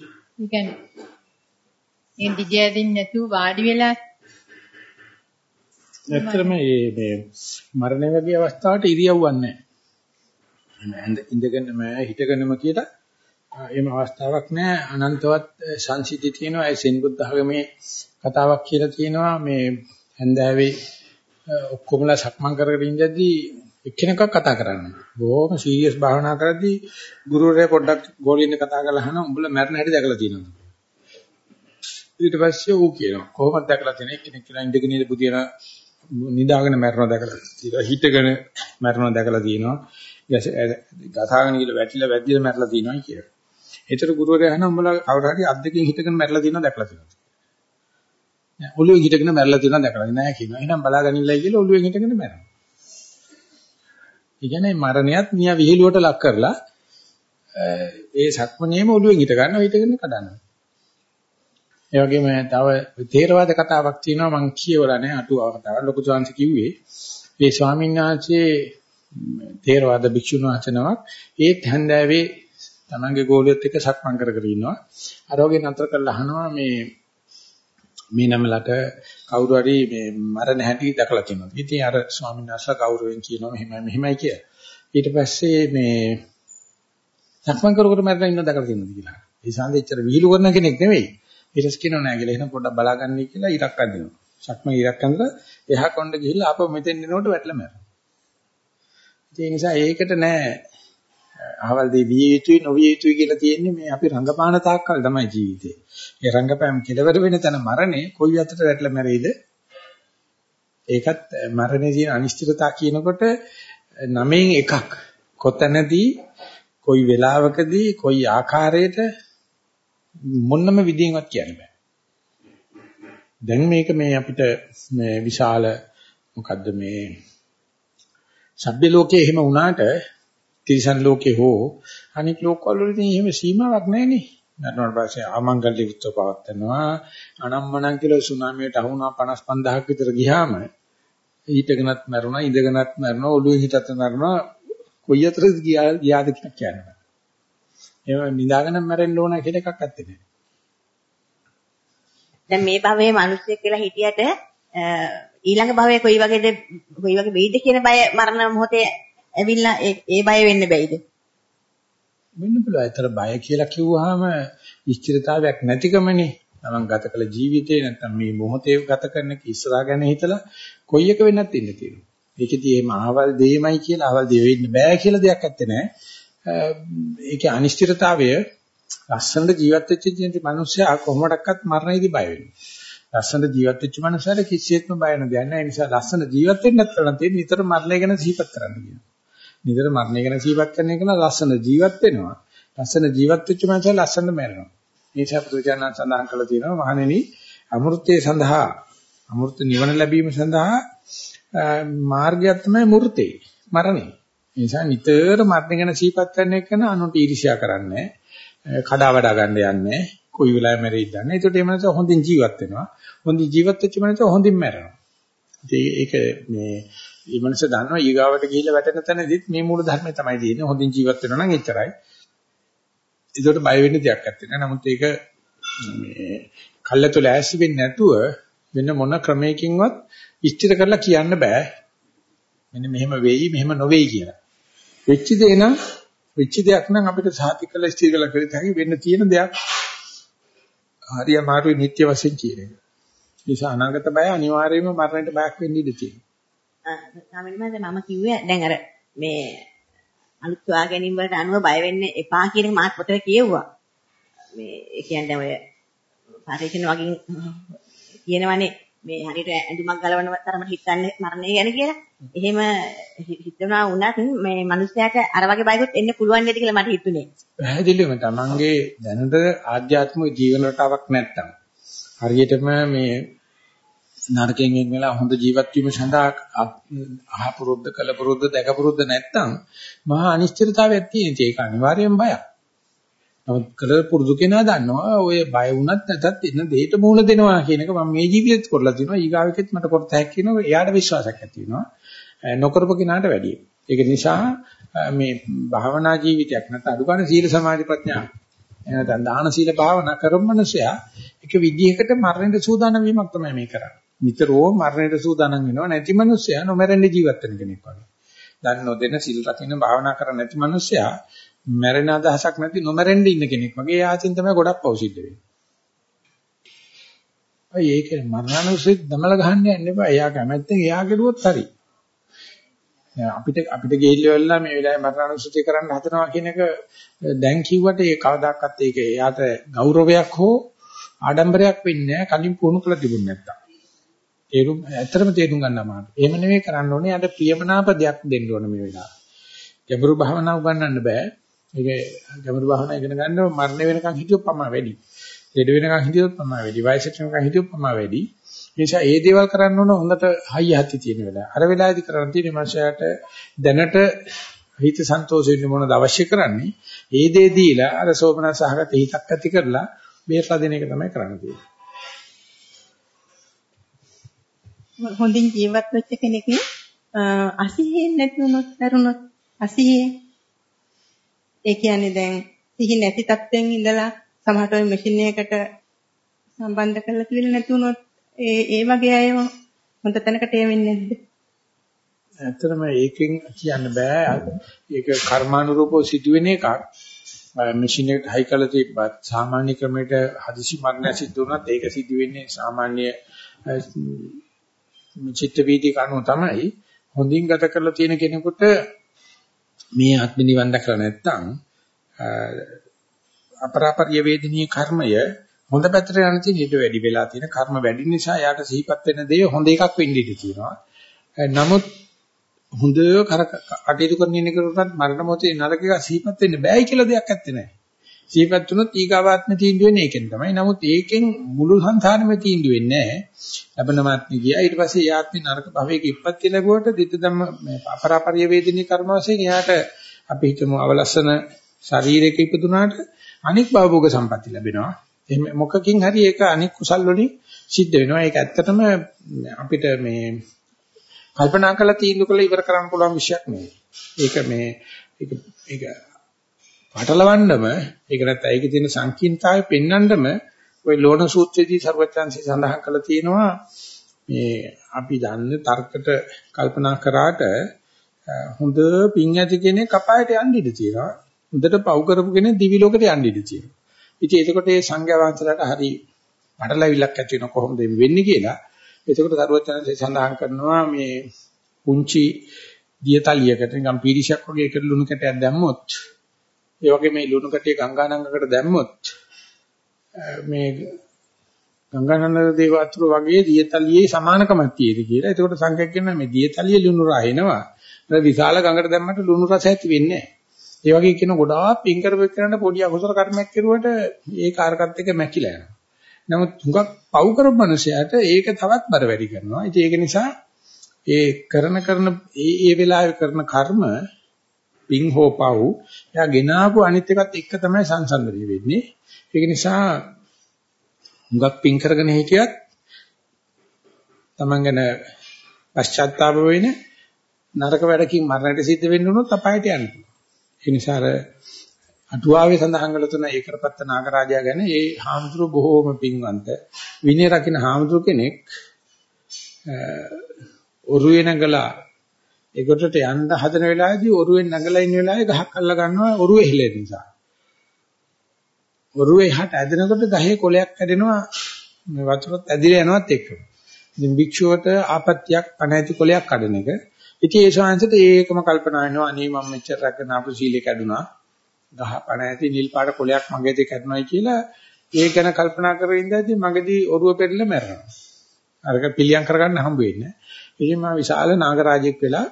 කියන්නේ ඒ දිගෑදින් නැතුව වාඩි වෙලා ඇත්තටම මේ මේ මරණ වගේ අවස්ථාවට ඉරියව්වක් නැහැ. ඉඳගෙනම හිටගෙනම කියලා එහෙම අවස්ථාවක් නැහැ. අනන්තවත් සංසිද්ධි තියෙනවා. ඒ සෙන් බුද්ධ ධර්මයේ කතාවක් කියලා තියෙනවා. මේ හැන්දෑවේ ඔක්කොමලා සක්මන් කරගෙන ඉඳද්දී එක්කෙනෙක්ව කතා කරන්නේ. බොහොම සීරියස් භාවනා කරද්දී ගුරුවරයා පොඩ්ඩක් ගෝලින්න කතා කරලා අහනවා. උඹලා මැරෙන හැටි දැකලා තියෙනවද ඊට පස්සේ ඌ කියනවා කොහොමද දැකලා තියෙන්නේ කෙනෙක් කියලා ඉඳගෙන ඉඳ පුදියන නිදාගෙන මැරෙනවා දැකලා තියෙනවා හිටගෙන මැරෙනවා දැකලා තියෙනවා ගසාගෙන ගිහලා වැටිලා වැදිලා මැරලා තියෙනවා කියලා ඒතර ගුරුවරයා අහනවා උඹලා කවුරු හරි අද්දකින් හිටගෙන මැරලා තියෙනවද දැකලා තියෙනවද? නෑ ඔළුවෙන් හිටගෙන මැරලා තියෙනවද දැකලා නෑ කියනවා. එහෙනම් බලාගනින්නයි කියලා ඔළුවෙන් හිටගෙන මැරෙනවා. ඒ කියන්නේ මරණයත් මිය විහිළුවට ලක් කරලා ඒ සක්මනේම ඔළුවෙන් හිට ගන්නවා හිටගෙන කඩනවා. ඒ වගේම තව තේරවාද කතාවක් තියෙනවා මම කියවලා නැහැ අටුවා කතාවක් ලොකු සංස් කිව්වේ. මේ ස්වාමීන් වහන්සේ තේරවාද භික්ෂුන් වහන්සේ නමක් ඒත් හැන්දෑවේ තමන්ගේ ගෝලියොත් එක්ක සක්මන් කර කර ඉන්නවා. අර වගේ නතර කරලා අහනවා මේ මේ නමලට කවුරු හරි මේ මරණ හැටි දැකලා තියෙනවා. ඉතින් අර ස්වාමීන් වහන්සේලා ගෞරවයෙන් කියනවා මෙහෙමයි මෙහෙමයි කියලා. ඊට පස්සේ මේ සක්මන් කර කර මරණ ඉන්න දැකලා තියෙනවා කියලා. ඒ සාන්දෙච්චර විහිළු කරන කෙනෙක් නෙවෙයි. ඊට පස්සේ කියනවා නෑ කියලා. එහෙනම් පොඩ්ඩක් බලාගන්නයි කියලා ඉරක් අදිනවා. සක්මන් ඉරක් අඳලා එහා කොණ්ඩ ගිහිල්ලා ආපහු මෙතෙන් එනකොට වැටලා මැරෙනවා. ඒ නිසා ඒකට නෑ අහවල් දේ විය යුතුයි නොවිය යුතුයි කියලා තියෙන්නේ මේ අපි රංගපාන තාක්කල් තමයි ජීවිතේ. ඒ රංගපෑම් කෙලවර වෙන තැන මරණය කොයි අතට වැටලා මැරෙයිද? ඒකත් මරණේ තියෙන අනිශ්චිතතාව කියනකොට නමෙන් එකක්. කොතැනදී කොයි වෙලාවකදී කොයි ආකාරයට මොන්නම විදියෙන්වත් කියන්න බෑ. දැන් මේක මේ අපිට මේ විශාල මොකද්ද මේ සබ්බේ ලෝකයේ එහෙම වුණාට තිරිසන් ලෝකේ හෝ අනික් ලෝකවල ඉතින් එහෙම සීමාවක් නැහැනේ. මරණයට පස්සේ ආමංගල්‍ය උත්සව පවත්වනවා. අනම්මනම් කියලා සුනාමියට අහුණා 55000ක් විතර ගියාම ඊටගෙනත් මැරුණා, ඉඳගෙනත් මැරුණා, ඔළුවෙන් හිටත් මැරුණා. කොයි අතරද ගියාද කියලා කියන්නේ. එහෙම නිදාගෙන මැරෙන්න ඕන කියලා එකක් ඇත්තේ නැහැ. දැන් මේ භවයේ මිනිස්සෙක් කියලා හිටියට ඊළඟ භවයේ කොයි වගේද කොයි වගේ වෙයිද කියන බය මරණ මොහොතේ ඇවිල්ලා ඒ බය වෙන්න බැයිද? වෙන්න පුළුවන්. ඒතර බය කියලා කිව්වහම ස්ථිරතාවයක් නැතිකමනේ. තමන් ගත කළ ජීවිතේ නැත්තම් මේ මොහොතේ ගත කරන ඉස්සරහා ගැන හිතලා කොයි එක වෙන්නත් ඉන්න තියෙනවා. ඒකෙදි මේ මහවල් දෙයමයි කියලා අවල් දෙය වෙන්න බෑ කියලා දෙයක් ඇත්තේ නෑ. ඒකේ අනිශ්චිතතාවය ලස්සනට ජීවත් වෙච්ච ඉතින් මිනිස්සයා කොහොමඩක්වත් මරණයේදී බය වෙනවා. ලස්සනට ජීවත් වෙච්ච මනුස්සයර කිසියෙත්ම බය නැදයක් නෑ. ඒ නිසා ලස්සන ජීවත් වෙන්නත් කරන්න තියෙන නිතර මරණය ගැන සිහිපත් කරන්න කියනවා. නිතර මරණය ගැන සිහිපත් කරන එක නම් ලස්සන ජීවත් වෙනවා. ලස්සන ජීවත් වෙච්ච මනුස්සය ලස්සන මැරෙනවා. මේ සප්පුජානන් සඳහන් කළා තියෙනවා මහණෙනි අමෘතයේ සඳහා අමෘත නිවන ලැබීම සඳහා මාර්ගයක් තමයි මූර්තේ මරණය. ඒ නිසා නිතර මරණය ගැන සිහිපත් කරන එක න අනුන්ට ඊර්ෂ්‍යා කරන්නේ කඩා වඩා ගන්න යන්නේ කොයි වෙලාවෙ මැරෙයිද දන්නේ. ඒකට මේ මනස හොඳින් ජීවත් වෙනවා. හොඳින් ජීවත් වෙච්ච මනස හොඳින් මැරෙනවා. ඒක මේ මේ මනස දන්නවා ඊගාවට ගිහිල්ලා වැටෙන තැනදිත් මේ මූල ධර්මය තමයි තියෙන්නේ. හොඳින් ජීවත් වෙනවා නම් එච්චරයි. ඒකට බය වෙන්න දෙයක් නැත්තේ. නමුත් ඒක මේ කල්ලාතු ලෑස්ති වෙන්නේ නැතුව වෙන මොන ක්‍රමයකින්වත් ඉස්තිර කරලා කියන්න බෑ. මෙන්න මෙහෙම වෙයි මෙහෙම නොවේයි කියලා. වෙච්ච දේ නම් වෙච්ච දෙයක් නම් අපිට සාතික කළ ස්ථිර කළ කරිත හැකි වෙන්න තියෙන දෙයක් හරි අමාරුයි නිත්‍ය වශයෙන් කියන එක. නිසා අනාගත බය අනිවාර්යයෙන්ම මරණයට බයක් වෙන්න ඉඩ තියෙනවා. ස්වාමීන් වහන්සේ මම කිව්වේ දැන් අර මේ අලුත් හොයා ගැනීම වලට අනුව බය වෙන්න එපා කියන එක මාත් පොතේ කියෙව්වා. මේ ඒ කියන්නේ ඔය පරිශන වගේ කියනවනේ මේ හරියට ඇඳුමක් ගලවන තරමට හිතන්නේ මරණය ගැන කියලා. එහෙම හිතනවා වුණත් මේ මිනිස්යාට අර වගේ බයකුත් එන්න පුළුවන් නේද කියලා මට හිතුනේ. පැහැදිලිවම තමන්ගේ දැනට ආධ්‍යාත්මික ජීවන රටාවක් නැත්තම් හරියටම මේ නරකයෙන් වෙන වෙලා හොඳ ජීවත් වීම සඳහා අහපුරුද්ද කලපුරුද්ද දැකපුරුද්ද නැත්තම් මහා අනිශ්චිතතාවයක් තියෙන. ඒක අනිවාර්යෙන් බයක්. නමුත් කල පුරුදු කෙනා දන්නවා ඔය බය වුණත් නැතත් එන දෙයට මූල දෙනවා කියන එක මම මේ ජීවිතෙත් කරලා තිනවා ඊගාවෙකෙත් මට කරත හැකි කියනවා එයාට විශ්වාසයක් ඇති වෙනවා නොකරපු කෙනාට වැඩි. ඒක නිසා මේ භාවනා ජීවිතයක් නැත්නම් අඩුගාන සීල සමාධි ප්‍රඥා එහෙනම් දාන සීල භාවනා කරන මනුස්සයා එක විදිහකට මරණයට සූදානම් වීමක් තමයි මේ කරන්නේ. නිතරම මරණයට සූදානම් වෙනවා නැති මනුස්සයා නොමරෙන්න ජීවත් වෙන කෙනෙක් වගේ. දන් නොදෙන සිල් රකින්න භාවනා කරන්නේ නැති මනුස්සයා මැරෙන අදහසක් නැති නොමැරෙන්න ඉන්න කෙනෙක් වගේ යාචින් තමයි ගොඩක් පෞසිද්ධ වෙන්නේ. අය ඒක මරණනුසෙත් දමල ගහන්න යන්න එපා. එයා කැමැත්තෙන් එයා කෙරුවොත් හරි. අපිට අපිට ගෙහිල්ලෙවලා මේ වෙලාවේ මරණනුසුති කරන්න හදනවා කියන එක දැන් කිව්වට ඒ කවදාකවත් ඒක එයාට ගෞරවයක් හෝ ආඩම්බරයක් වෙන්නේ නැහැ කලින් පුහුණු කළ තිබුණ නැත්තම්. තේරුම් ඇත්තටම තේරුම් ගන්න අමාරුයි. එහෙම නෙවෙයි කරන්න ඕනේ. යාට ප්‍රියමනාප දෙයක් දෙන්න ඕනේ මේ වෙලාවේ. ගැඹුරු භාවනාව උගන්වන්න බෑ. ඒක ගැඹුරු භාවනා ඉගෙන ගන්නව මරණ වෙනකන් හිටියොත් පමා වැඩි. ලෙඩ වෙනකන් හිටියොත් පමා වැඩි. වයසට යනකන් හිටියොත් පමා වැඩි. ඒ නිසා ඒ දේවල් කරන්න ඕන හොඳට හයිය හති තියෙන වෙලාව. අර වෙලාවේදී කරන්න තියෙන මාසයට දැනට හිත සන්තෝෂ වෙන්න මොනවද අවශ්‍ය කරන්නේ? ඒ දේ දීලා අර සෝමනස සහගත හිතක් ඇති කරලා බේරලා දෙන එක තමයි කරන්න තියෙන්නේ. හොඳින් ජීවත් වෙච්ච කෙනෙක් අසිහියෙන් නැති වුණොත් දරුණොත් අසිහියෙන් ඒ කියන්නේ දැන් සිහි නැති තත්ත්වෙන් ඉඳලා සමහරට ওই මැෂින් එකකට සම්බන්ධ කරලා තිබෙන්නේ නැති වුණොත් ඒ ඒ වගේ අය හොඳ තැනකට එවෙන්නේ නැද්ද? ඇත්තටම ඒකෙන් කියන්න බෑ. ඒක කර්මානුරූපව සිදුවෙන එකක්. මැෂින් එකට හයි කරලා තිබ්බත් සාමාන්‍ය ක්‍රමයට හදිසි මරණය සිද්ධ වුණත් ඒක සිදු වෙන්නේ සාමාන්‍ය චිත්ත වීදි කණු තමයි. හොඳින් ගත කරලා තියෙන කෙනෙකුට මේ ආත්ම නිවන් දැකලා නැත්නම් අපරාපරිය වේදිනී කර්මය හොඳ පැත්තට යන තියෙන ඊට වැඩි වෙලා තියෙන කර්ම වැඩි නිසා යාට සිහිපත් වෙන දේ හොඳ එකක් වෙන්න ඉඩ තියෙනවා. නමුත් හොඳ කටයුතු කරන කෙනෙකුට මරණ මොහොතේ නරක එක සිහිපත් වෙන්න බෑයි කියලා දෙයක් ඇත්තේ නැහැ. සිහිපත් වුණොත් ඊගාවාත්ම තීන්දුව වෙන්නේ ඒකෙන් තමයි. නමුත් ඒකෙන් මුළු සංසාරෙම තීන්දුව වෙන්නේ නැහැ. ලබනමාත්ම ගියා ඊට පස්සේ යාත්මේ නරක භවයක ඉප්පත්ති ලැබුවට දිට ධම්ම අපරාපරිය වේදිනී කර්ම වශයෙන් එයාට අපි හිතමු අවලස්සන ශරීරයක ඉපදුනාට අනික් භවෝග සම්පatti ලැබෙනවා. එහෙම මොකකින් හරි ඒක අනික් කුසල් වලින් සිද්ධ වෙනවා. ඒක ඇත්තටම අපිට මේ කල්පනා කරලා තීන්දුව කරලා ඉවර කරන්න පුළුවන් විශයක් නෙවෙයි. ඒක මේ ඒක ඒක පටලවන්නම ඒක නැත්නම් ඒකේ තියෙන සංකීර්ණතාවය පෙන්වන්නම ওই ලෝණ සූත්‍රයේදී සර්වඥාන්සේ සඳහන් කළා තියෙනවා මේ අපි දන්නේ තර්කයට කල්පනා කරාට හොඳ පිං ඇති කෙනෙක් අපායට යන්න ඉඩ තියෙනවා. හොඳට පව් කරපු කෙනෙක් දිවි ලෝකයට යන්න ඉඩ තියෙනවා. ඉතින් එතකොට මේ සංඝයා වහන්සේලාට හරි පටලැවිල්ලක් ඇති වෙන කොහොමද මේ වෙන්නේ කියලා. එතකොට සර්වඥාන්සේ සඳහන් කරනවා මේ පුංචි දියතලියකට නිකම් පීරිසක් වගේ එකලුණු කැටයක් දැම්මොත් ඒ වගේ මේ ලුණු කැටිය ගංගානංගකට දැම්මොත් මේ ගංගානන්ද දේවාතුර වගේ දියතලියේ සමානකමක් තියෙදි කියලා. ඒකට සංඛ්‍යක් කියනවා මේ දියතලියේ ලුණු රහ එනවා. ඒ විශාල ගඟට දැම්මට ලුණු රස ඇති වෙන්නේ නැහැ. ඒ වගේ කියන ගොඩාක් පින් කරපෙන්නට පොඩි අකුසල කර්මයක් කරුවට ඒ කාර්කත් එක මැකිලා යනවා. නමුත් හුඟක් පව් කරපු මනුස්සයාට ඒක තවත් බර වැඩි කරනවා. ඉතින් ඒක නිසා ඒ කරන කරන ඒ ඒ වෙලාවේ කරන කර්ම පින් හෝ පව් එයා ගෙනාවු අනිත් එකත් එක තමයි සංසන්දනය වෙන්නේ. ඒක නිසා හුඟක් පින් කරගෙන හිටියත් Taman ගැන පශ්චාත්තාප වෙන නරක වැඩකින් මරණයට සිද්ධ වෙන්න උනොත් අපායට යන්න පුළුවන්. ඒ නිසා අර අටුවාවේ සඳහන් කරලා තුන ඒකරපත්ත නාගරාජයා ගැන ඒ හාමුදුරුවෝ බොහෝම පින්වන්ත විනය රකින්න හාමුදුරුව කෙනෙක් ඔරුවේ නැගලා ඒකට යන්න හදන වෙලාවේදී ඔරුවෙන් නැගලා ඉන්න වෙලාවේ ගහක් අල්ල ගන්නවා ඔරුවේ හෙලෙන නිසා. ඔරුවේ එහාට ඇදෙනකොට ගහේ කොලයක් ඇදෙනවා මේ වතුරත් ඇදිලා යනවත් එක්කම. ඉතින් භික්ෂුවට ආපත්‍යක් පණ ඇති කොලයක් කඩන එක. ඉතින් ඒ ශාංශයට ඒකම කල්පනා වෙනවා අනේ මම මෙච්චර රැකගෙන ආපු සීලේ කැඩුනා. ගහ පණ ඇති නිල් පාට කොලයක් මගේ දෙක කැඩුනායි කියලා ඒ ගැන කල්පනා කරගෙන ඉඳද්දී මගදී ඔරුව පෙරලා මැරෙනවා. අරක පිළියම් කරගන්න හම්බ වෙන්නේ. ඉතින් මම විශාල නාගරාජෙක් වෙලා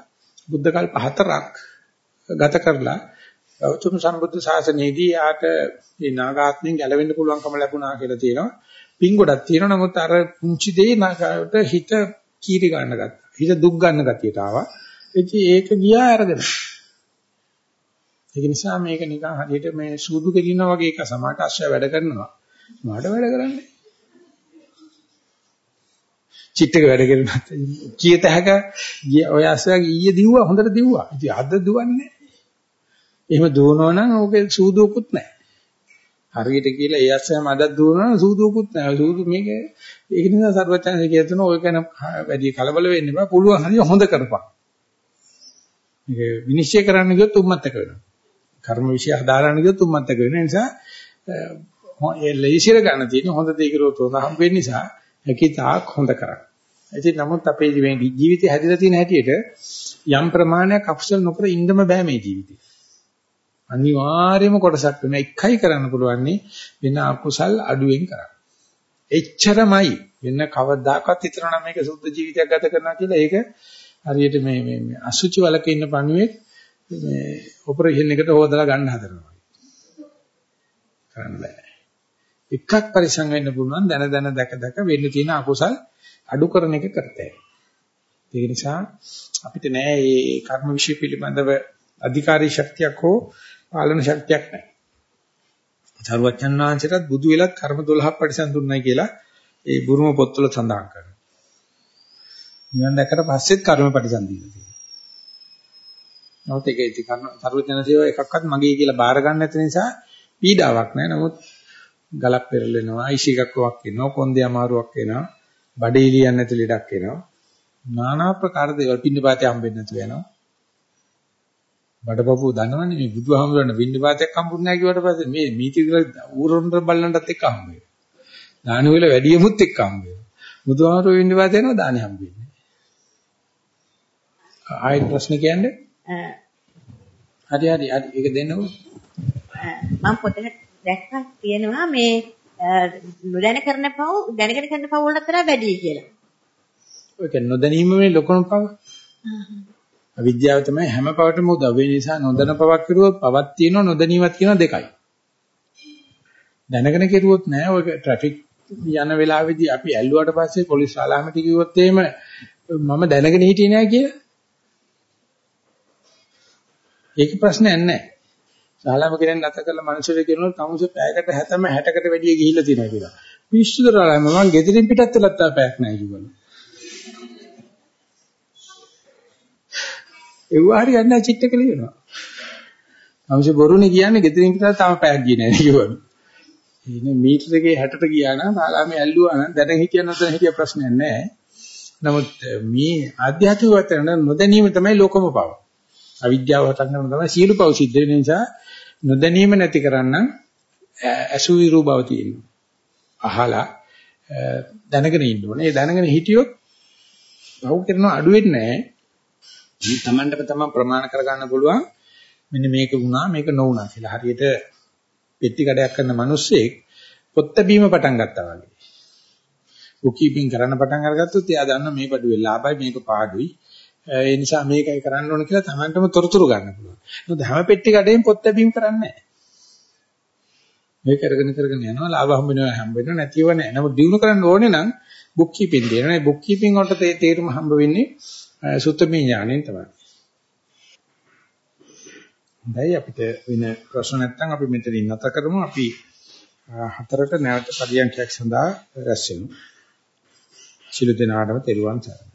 බුද්ධ කල්ප හතරක් ගත කරලා ගෞතම සම්බුද්ධ ශාසනයේදී ආට මේ නාගාත්මෙන් ගැලවෙන්න පුළුවන්කම ලැබුණා කියලා තියෙනවා. පින් ගොඩක් තියෙනවා. නමුත් අර පුංචි දේ නාගාවට හිත කීරි ගන්න ගත්තා. හිත දුක් ගන්න ගතියට ආවා. ඒක ගියා අරගෙන. ඒක නිසා මේක නිකන් හරියට මේ සූදු කෙලිනා වගේ එක සමාට අශ්‍රය වැඩ කරනවා. මාඩ වැඩ කරන්නේ. චිත්තක වැඩ කරනත් කීයත හැක ඔය අස්සගේ ඊයේ දිව්වා හොඳට දිව්වා. ඉතින් අද දුවන්නේ. එහෙම දුවනවා නම් ඕකේ සූදුවකුත් නැහැ. හරියට කියලා ඒ අස්සම අදක් දුවනවා නම් සූදුවකුත් නැහැ. සූදු මේක ඒක නිසා සර්වචන්සේ කියතන ඔය ගැන වැඩි කලබල වෙන්න එපා. පුළුවන් හරිය හොඳ කරපන්. මේක විනිශ්චය කරන්න ගියොත් උම්මත්තක වෙනවා. කර්ම විශ්ය හදාගන්න ගියොත් උම්මත්තක වෙන නිසා ඒ ලේසිර ගන්න තියෙන හොඳ දේ කරොත් හොඳ හම් වෙන්න නිසා හැකිතාක් හොඳ කරා. ඉතින් නමුත් අපේ ජීවිතය හැදිලා තියෙන හැටියට යම් ප්‍රමාණයක් අකුසල නොකර ඉන්නම බෑ මේ ජීවිතේ. අනිවාර්යම කොටසක් වෙන එකයි කරන්න පුළුවන් වෙන අකුසල් අඩුවෙන් කරන්න. එච්චරමයි වෙන කවදාකවත් හිතනවා මේක සුද්ධ ජීවිතයක් ගත කරනවා කියලා ඒක හරියට මේ මේ මේ අසුචි වලක ඉන්න පණුවෙක් මේ ඔපරේෂන් එකට හොදලා ගන්න හදනවා. කරන්න බෑ. එකක් පරිසං වෙන්න පුළුවන් දැන දැන දැක දැක වෙන්න තියෙන අකුසල් අඩු කරන එක කරතේ. ඒ නිසා අපිට නෑ මේ කර්ම විශ්ය පිළිබඳව අධිකාරී ශක්තියක් හෝ පාලන ශක්තියක් නැහැ. සරුවච්චන් වහන්සේටත් බුදු වෙලත් කර්ම 12ක් පරිසම් දුන්නයි කියලා ඒ බුරුම පොත්වල සඳහන් කරනවා. නිවන් දැක්කට පස්සෙත් කර්ම පරිසම් දීලා තියෙනවා. නමුත් ඒක ඉති කර්ම සරුවච්චන්සේව එකක්වත් මගේ කියලා බාර ගන්න නැති නිසා පීඩාවක් නැහැ. නමුත් ගලක් පෙරලෙනවා, වක් වෙනවා, කොන්දේ අමාරුවක් වෙනවා, බඩේ ලියන්න නැති ලෙඩක් එනවා. নানা ප්‍රකාර දේවල් පින්නපාතේ හම්බෙන්නේ නැතු වෙනවා. බඩපපුව දන්නවනේ මේ බුදුහාමුදුරනේ පින්නපාතයක් හම්බුනේ නැහැ කිව්වට පස්සේ මේ මීතිගල ඌරොන්තර බල්ලන්ටත් එක්ක හම්බ වෙනවා. දාන වල වැඩියමුත් එක්ක හම්බ වෙනවා. බුදුහාමුදුරුවෝ පින්නපාතේ යනවා දානෙ හම්බෙන්නේ. ආයෙත් ප්‍රශ්න කියන්නේ? හරි හරි ඒක දෙන්නකෝ. මම පොතේ දැක්කා තියෙනවා මේ නොදැන කරන පව් දැනගෙන කරන පව් වලට වඩා වැඩි කියලා. ඔය කියන්නේ නොදැනීමේ ලොකුම පව. අවිද්‍යාව තමයි හැම පවටම උදව් වෙන නිසා නොදැන පවක් කරුවොත් පවක් තියෙනවා නොදැනීමක් තියෙනවා දෙකයි. දැනගෙන කෙරුවොත් නෑ ඔය ට්‍රැෆික් යන වෙලාවේදී අපි ඇල්ලුවාට පස්සේ පොලිස් ශාලාවට කිව්වොත් එහෙම මම දැනගෙන හිටියේ නෑ කියලා. ඒක ප්‍රශ්නයක් නෑ. ශාලාව කෙනෙක් නැත කරලා මිනිස්සුන්ට කියනවා තමුසේ පැයකට 70 60කට වැඩිය ගිහිල්ලා තියෙනවා කියලා. පිස්සුද රාලා මම ගෙදරින් පිටත් වෙලත් තා පැයක් නෑ කිව්වලු. ඒව හරියන්නේ නැහැ චිට් එක ලියනවා. තමුසේ බොරුනේ කියන්නේ ගෙදරින් පිටත් තාම පැයක් ගියේ නෑ කිව්වලු. ඉන්නේ මීටර එකේ 60ට ගියා නම් ශාලාවේ ඇල්ලුවා නම් දැන හිටිය නැත්නම් හිටිය ප්‍රශ්නයක් නෑ. නමුත් මේ ආධ්‍යාත්මික වතන නොදැනීම තමයි ලෝකම පව. අවිද්‍යාව හටගන්න තමයි සියලු පව සිද්ධ වෙන නිසා නොදැනීම නැති කරන්න අසුවිරු බව තියෙනවා. අහලා දැනගෙන ඉන්න ඕනේ. ඒ දැනගෙන හිටියොත් බහුව කරන අඩු වෙන්නේ නැහැ. මේ Tamanටම තමන් ප්‍රමාණ කරගන්න පුළුවන්. මෙන්න මේක වුණා මේක නොවුණා කියලා. හරියට පෙට්ටි කඩයක් කරන මිනිස්සෙක් පොත්ත බීම පටන් ගත්තා වගේ. බුකීපින් කරන්න පටන් අරගත්තොත් එයා දන්න මේ බඩුවේ ලාභයි මේක පාඩුයි. ඒ නිසා මේකයි කරන්න ඕන කියලා Tamanටම තොරතුරු ගන්න පුළුවන්. මොකද හැම පෙට්ටි කඩේම පොත් ලැබීම කරන්නේ නැහැ. මේ කරගෙන කරගෙන යනවා ලාභ හම්බ වෙනවා හම්බ වෙනවා නැතිව නැහැ. නමුත් දිනු කරන්න ඕනේ නම් බුක් කීපින් දෙනවා. බුක් කීපින් වලට තේරුම හම්බ වෙන්නේ සුත්තමී ඥාණයෙන් තමයි. හොඳයි අපිට වෙන ප්‍රශ්න නැත්නම් අපි මෙතනින් නැත කරමු. අපි හතරට නැවත පරියන්ඛයක් සඳහා රැස් වෙමු. සිළු දෙනාටම තෙරුවන් සරණයි.